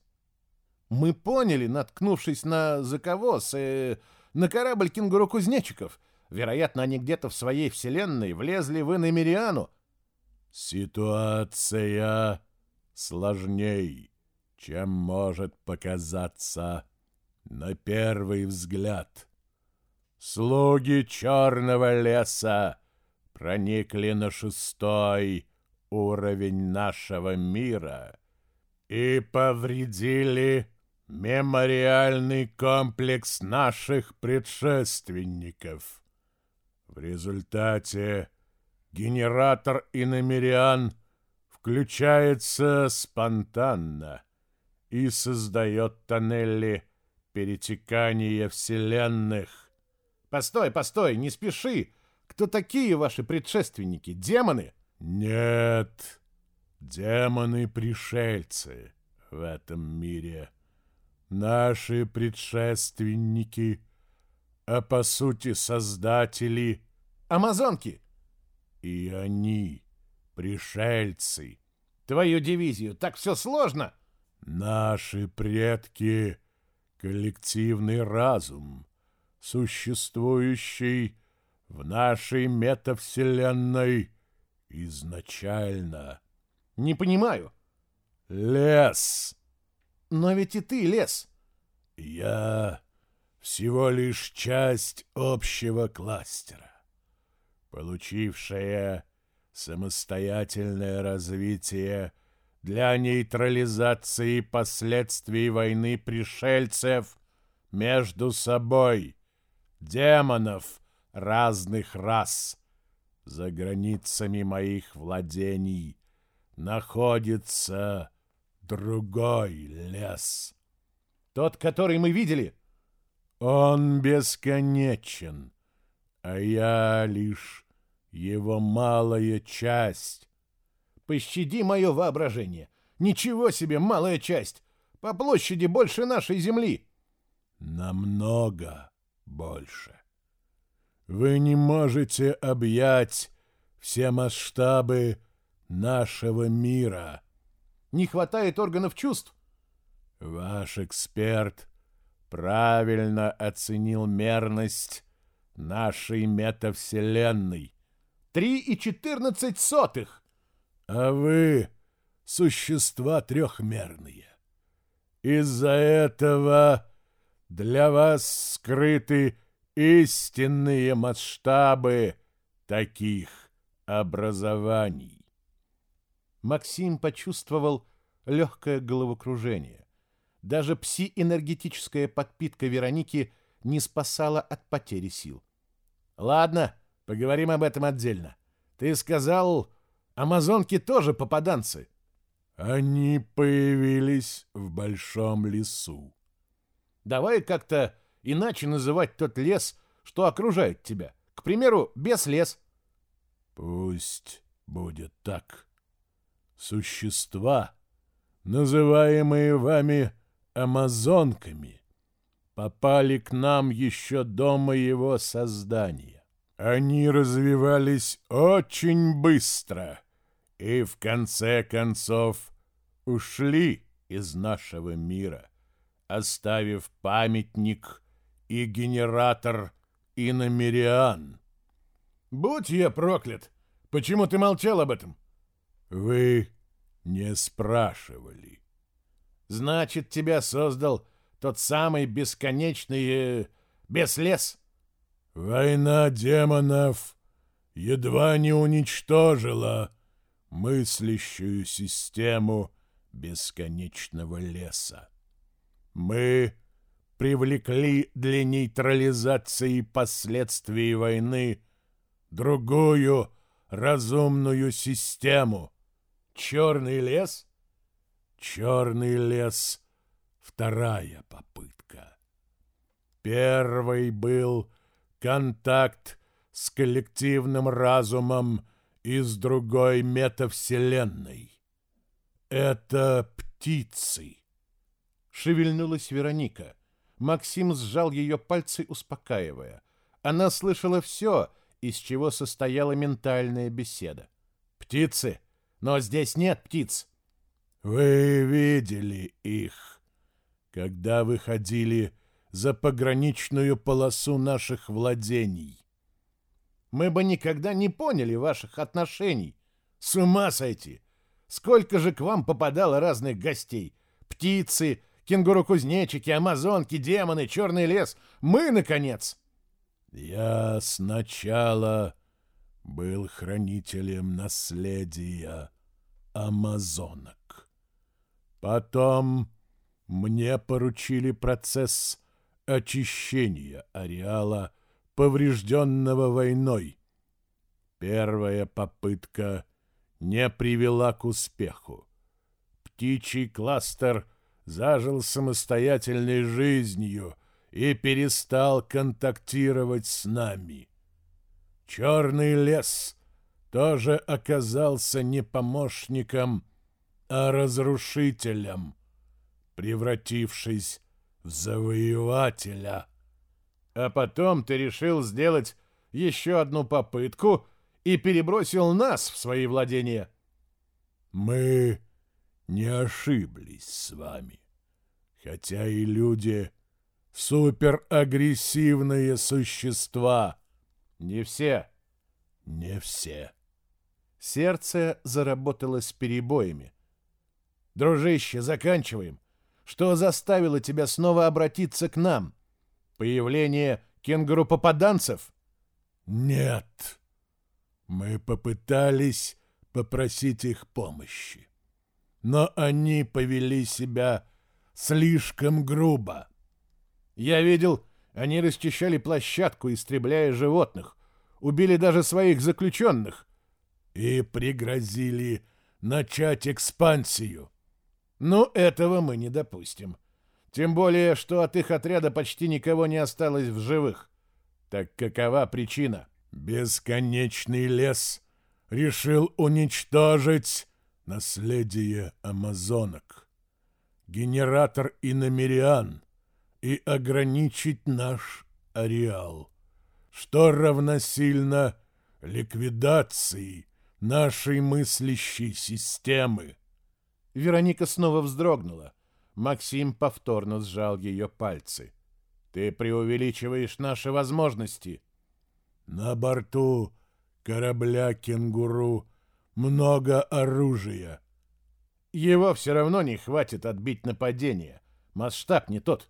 «Мы поняли, наткнувшись на заковоз, и на корабль кенгуру-кузнечиков. Вероятно, они где-то в своей вселенной влезли в Иномериану. Ситуация сложней, чем может показаться на первый взгляд. Слуги черного леса проникли на шестой уровень нашего мира и повредили мемориальный комплекс наших предшественников. В результате генератор иномериан включается спонтанно и создает тоннели перетекания вселенных. Постой, постой, не спеши. Кто такие ваши предшественники? Демоны? Нет, демоны-пришельцы в этом мире наши предшественники, а по сути создатели Амазонки. И они пришельцы. Твою дивизию, так все сложно. Наши предки — коллективный разум, существующий в нашей метавселенной изначально. Не понимаю. Лес но ведь и ты лес. Я всего лишь часть общего кластера, получившая самостоятельное развитие для нейтрализации последствий войны пришельцев между собой, демонов разных рас. За границами моих владений находится другой лес. Тот, который мы видели? Он бесконечен, а я лишь его малая часть. Пощади мое воображение. Ничего себе, малая часть. По площади больше нашей земли. Намного больше. Вы не можете объять все масштабы нашего мира. Не хватает органов чувств. Ваш эксперт правильно оценил мерность нашей метавселенной. Три и четырнадцать сотых. А вы — существа трехмерные. Из-за этого для вас скрыты истинные масштабы таких образований. Максим почувствовал легкое головокружение. Даже пси-энергетическая подпитка Вероники не спасала от потери сил. «Ладно, поговорим об этом отдельно. Ты сказал, амазонки тоже попаданцы». «Они появились в большом лесу». «Давай как-то иначе называть тот лес, что окружает тебя. К примеру, без лес». «Пусть будет так. Существа, называемые вами амазонками, попали к нам еще до моего создания. Они развивались очень быстро и в конце концов ушли из нашего мира, оставив памятник и генератор иномериан. «Будь я проклят! Почему ты молчал об этом?» «Вы не спрашивали». Значит, тебя создал тот самый бесконечный... Э, беслес? Война демонов едва не уничтожила мыслящую систему бесконечного леса. Мы привлекли для нейтрализации последствий войны другую разумную систему. Черный лес? Черный лес — вторая попытка. Первый был контакт с коллективным разумом из другой метавселенной. Это птицы. Шевельнулась Вероника. Максим сжал ее пальцы, успокаивая. Она слышала все, из чего состояла ментальная беседа. «Птицы! Но здесь нет птиц!» Вы видели их, когда выходили за пограничную полосу наших владений. Мы бы никогда не поняли ваших отношений. С ума сойти! Сколько же к вам попадало разных гостей? Птицы, кенгуру-кузнечики, амазонки, демоны, черный лес. Мы, наконец! Я сначала был хранителем наследия амазонок. Потом мне поручили процесс очищения ареала, поврежденного войной. Первая попытка не привела к успеху. Птичий кластер зажил самостоятельной жизнью и перестал контактировать с нами. Черный лес тоже оказался не помощником, а разрушителем, превратившись в завоевателя. А потом ты решил сделать еще одну попытку и перебросил нас в свои владения. Мы не ошиблись с вами, хотя и люди суперагрессивные существа. Не все. Не все. Сердце заработало с перебоями. Дружище, заканчиваем. Что заставило тебя снова обратиться к нам? Появление кенгуру-попаданцев? Нет. Мы попытались попросить их помощи. Но они повели себя слишком грубо. Я видел, они расчищали площадку, истребляя животных, убили даже своих заключенных. И пригрозили начать экспансию. Ну, этого мы не допустим. Тем более, что от их отряда почти никого не осталось в живых. Так какова причина? Бесконечный лес решил уничтожить наследие амазонок, генератор иномериан и ограничить наш ареал, что равносильно ликвидации нашей мыслящей системы. Вероника снова вздрогнула. Максим повторно сжал ее пальцы. «Ты преувеличиваешь наши возможности». «На борту корабля «Кенгуру» много оружия». «Его все равно не хватит отбить нападение. Масштаб не тот.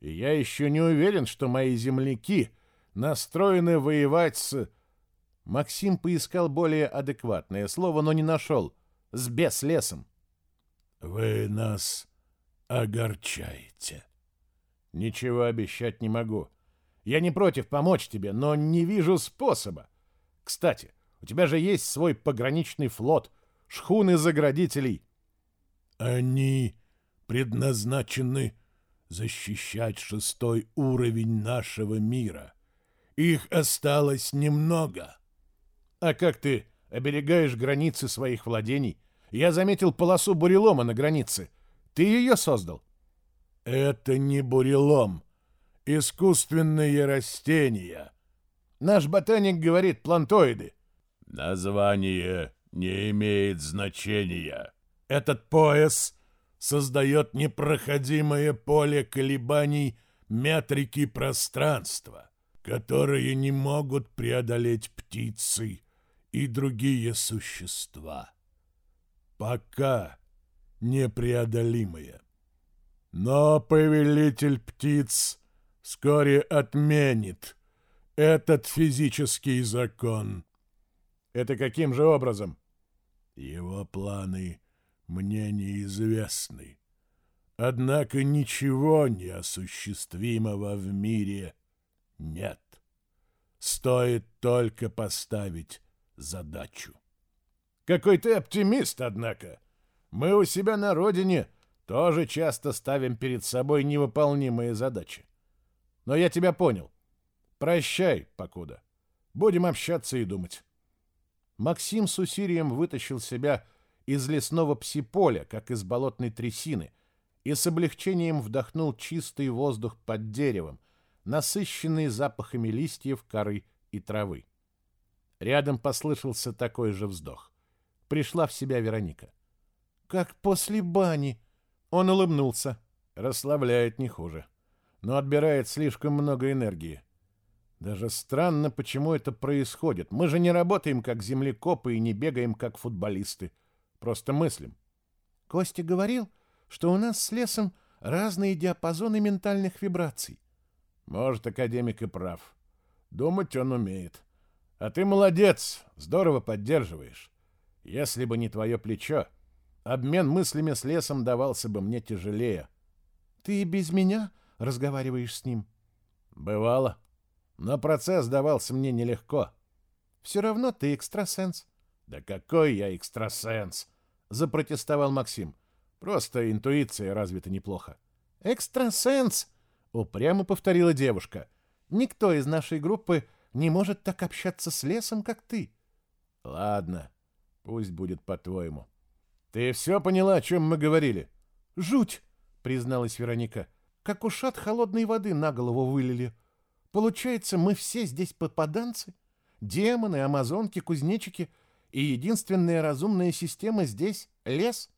И я еще не уверен, что мои земляки настроены воевать с...» Максим поискал более адекватное слово, но не нашел. «С беслесом». «Вы нас огорчаете». «Ничего обещать не могу. Я не против помочь тебе, но не вижу способа. Кстати, у тебя же есть свой пограничный флот, шхуны заградителей». «Они предназначены защищать шестой уровень нашего мира. Их осталось немного». «А как ты оберегаешь границы своих владений?» Я заметил полосу бурелома на границе. Ты ее создал? Это не бурелом. Искусственные растения. Наш ботаник говорит плантоиды. Название не имеет значения. Этот пояс создает непроходимое поле колебаний метрики пространства, которые не могут преодолеть птицы и другие существа пока непреодолимые. Но повелитель птиц вскоре отменит этот физический закон. Это каким же образом? Его планы мне неизвестны. Однако ничего неосуществимого в мире нет. Стоит только поставить задачу. Какой ты оптимист, однако. Мы у себя на родине тоже часто ставим перед собой невыполнимые задачи. Но я тебя понял. Прощай, покуда. Будем общаться и думать. Максим с усилием вытащил себя из лесного псиполя, как из болотной трясины, и с облегчением вдохнул чистый воздух под деревом, насыщенный запахами листьев, коры и травы. Рядом послышался такой же вздох. Пришла в себя Вероника. «Как после бани!» Он улыбнулся. Расслабляет не хуже. Но отбирает слишком много энергии. Даже странно, почему это происходит. Мы же не работаем как землекопы и не бегаем как футболисты. Просто мыслим. Костя говорил, что у нас с лесом разные диапазоны ментальных вибраций. Может, академик и прав. Думать он умеет. А ты молодец, здорово поддерживаешь. Если бы не твое плечо, обмен мыслями с лесом давался бы мне тяжелее. Ты и без меня разговариваешь с ним? Бывало. Но процесс давался мне нелегко. Все равно ты экстрасенс. Да какой я экстрасенс? Запротестовал Максим. Просто интуиция развита неплохо. Экстрасенс! Упрямо повторила девушка. Никто из нашей группы не может так общаться с лесом, как ты. Ладно, Пусть будет по-твоему. Ты все поняла, о чем мы говорили? Жуть, призналась Вероника. Как ушат холодной воды на голову вылили. Получается, мы все здесь попаданцы? Демоны, амазонки, кузнечики. И единственная разумная система здесь — лес?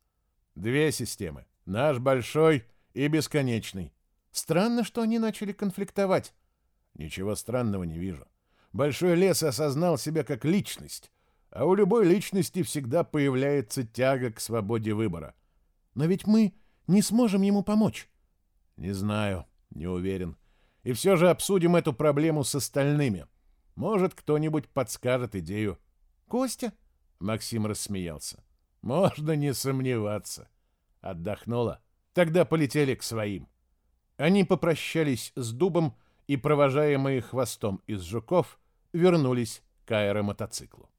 Две системы. Наш большой и бесконечный. Странно, что они начали конфликтовать. Ничего странного не вижу. Большой лес осознал себя как личность, а у любой личности всегда появляется тяга к свободе выбора. Но ведь мы не сможем ему помочь. Не знаю, не уверен. И все же обсудим эту проблему с остальными. Может, кто-нибудь подскажет идею. Костя? Максим рассмеялся. Можно не сомневаться. Отдохнула. Тогда полетели к своим. Они попрощались с дубом и, провожаемые хвостом из жуков, вернулись к аэромотоциклу.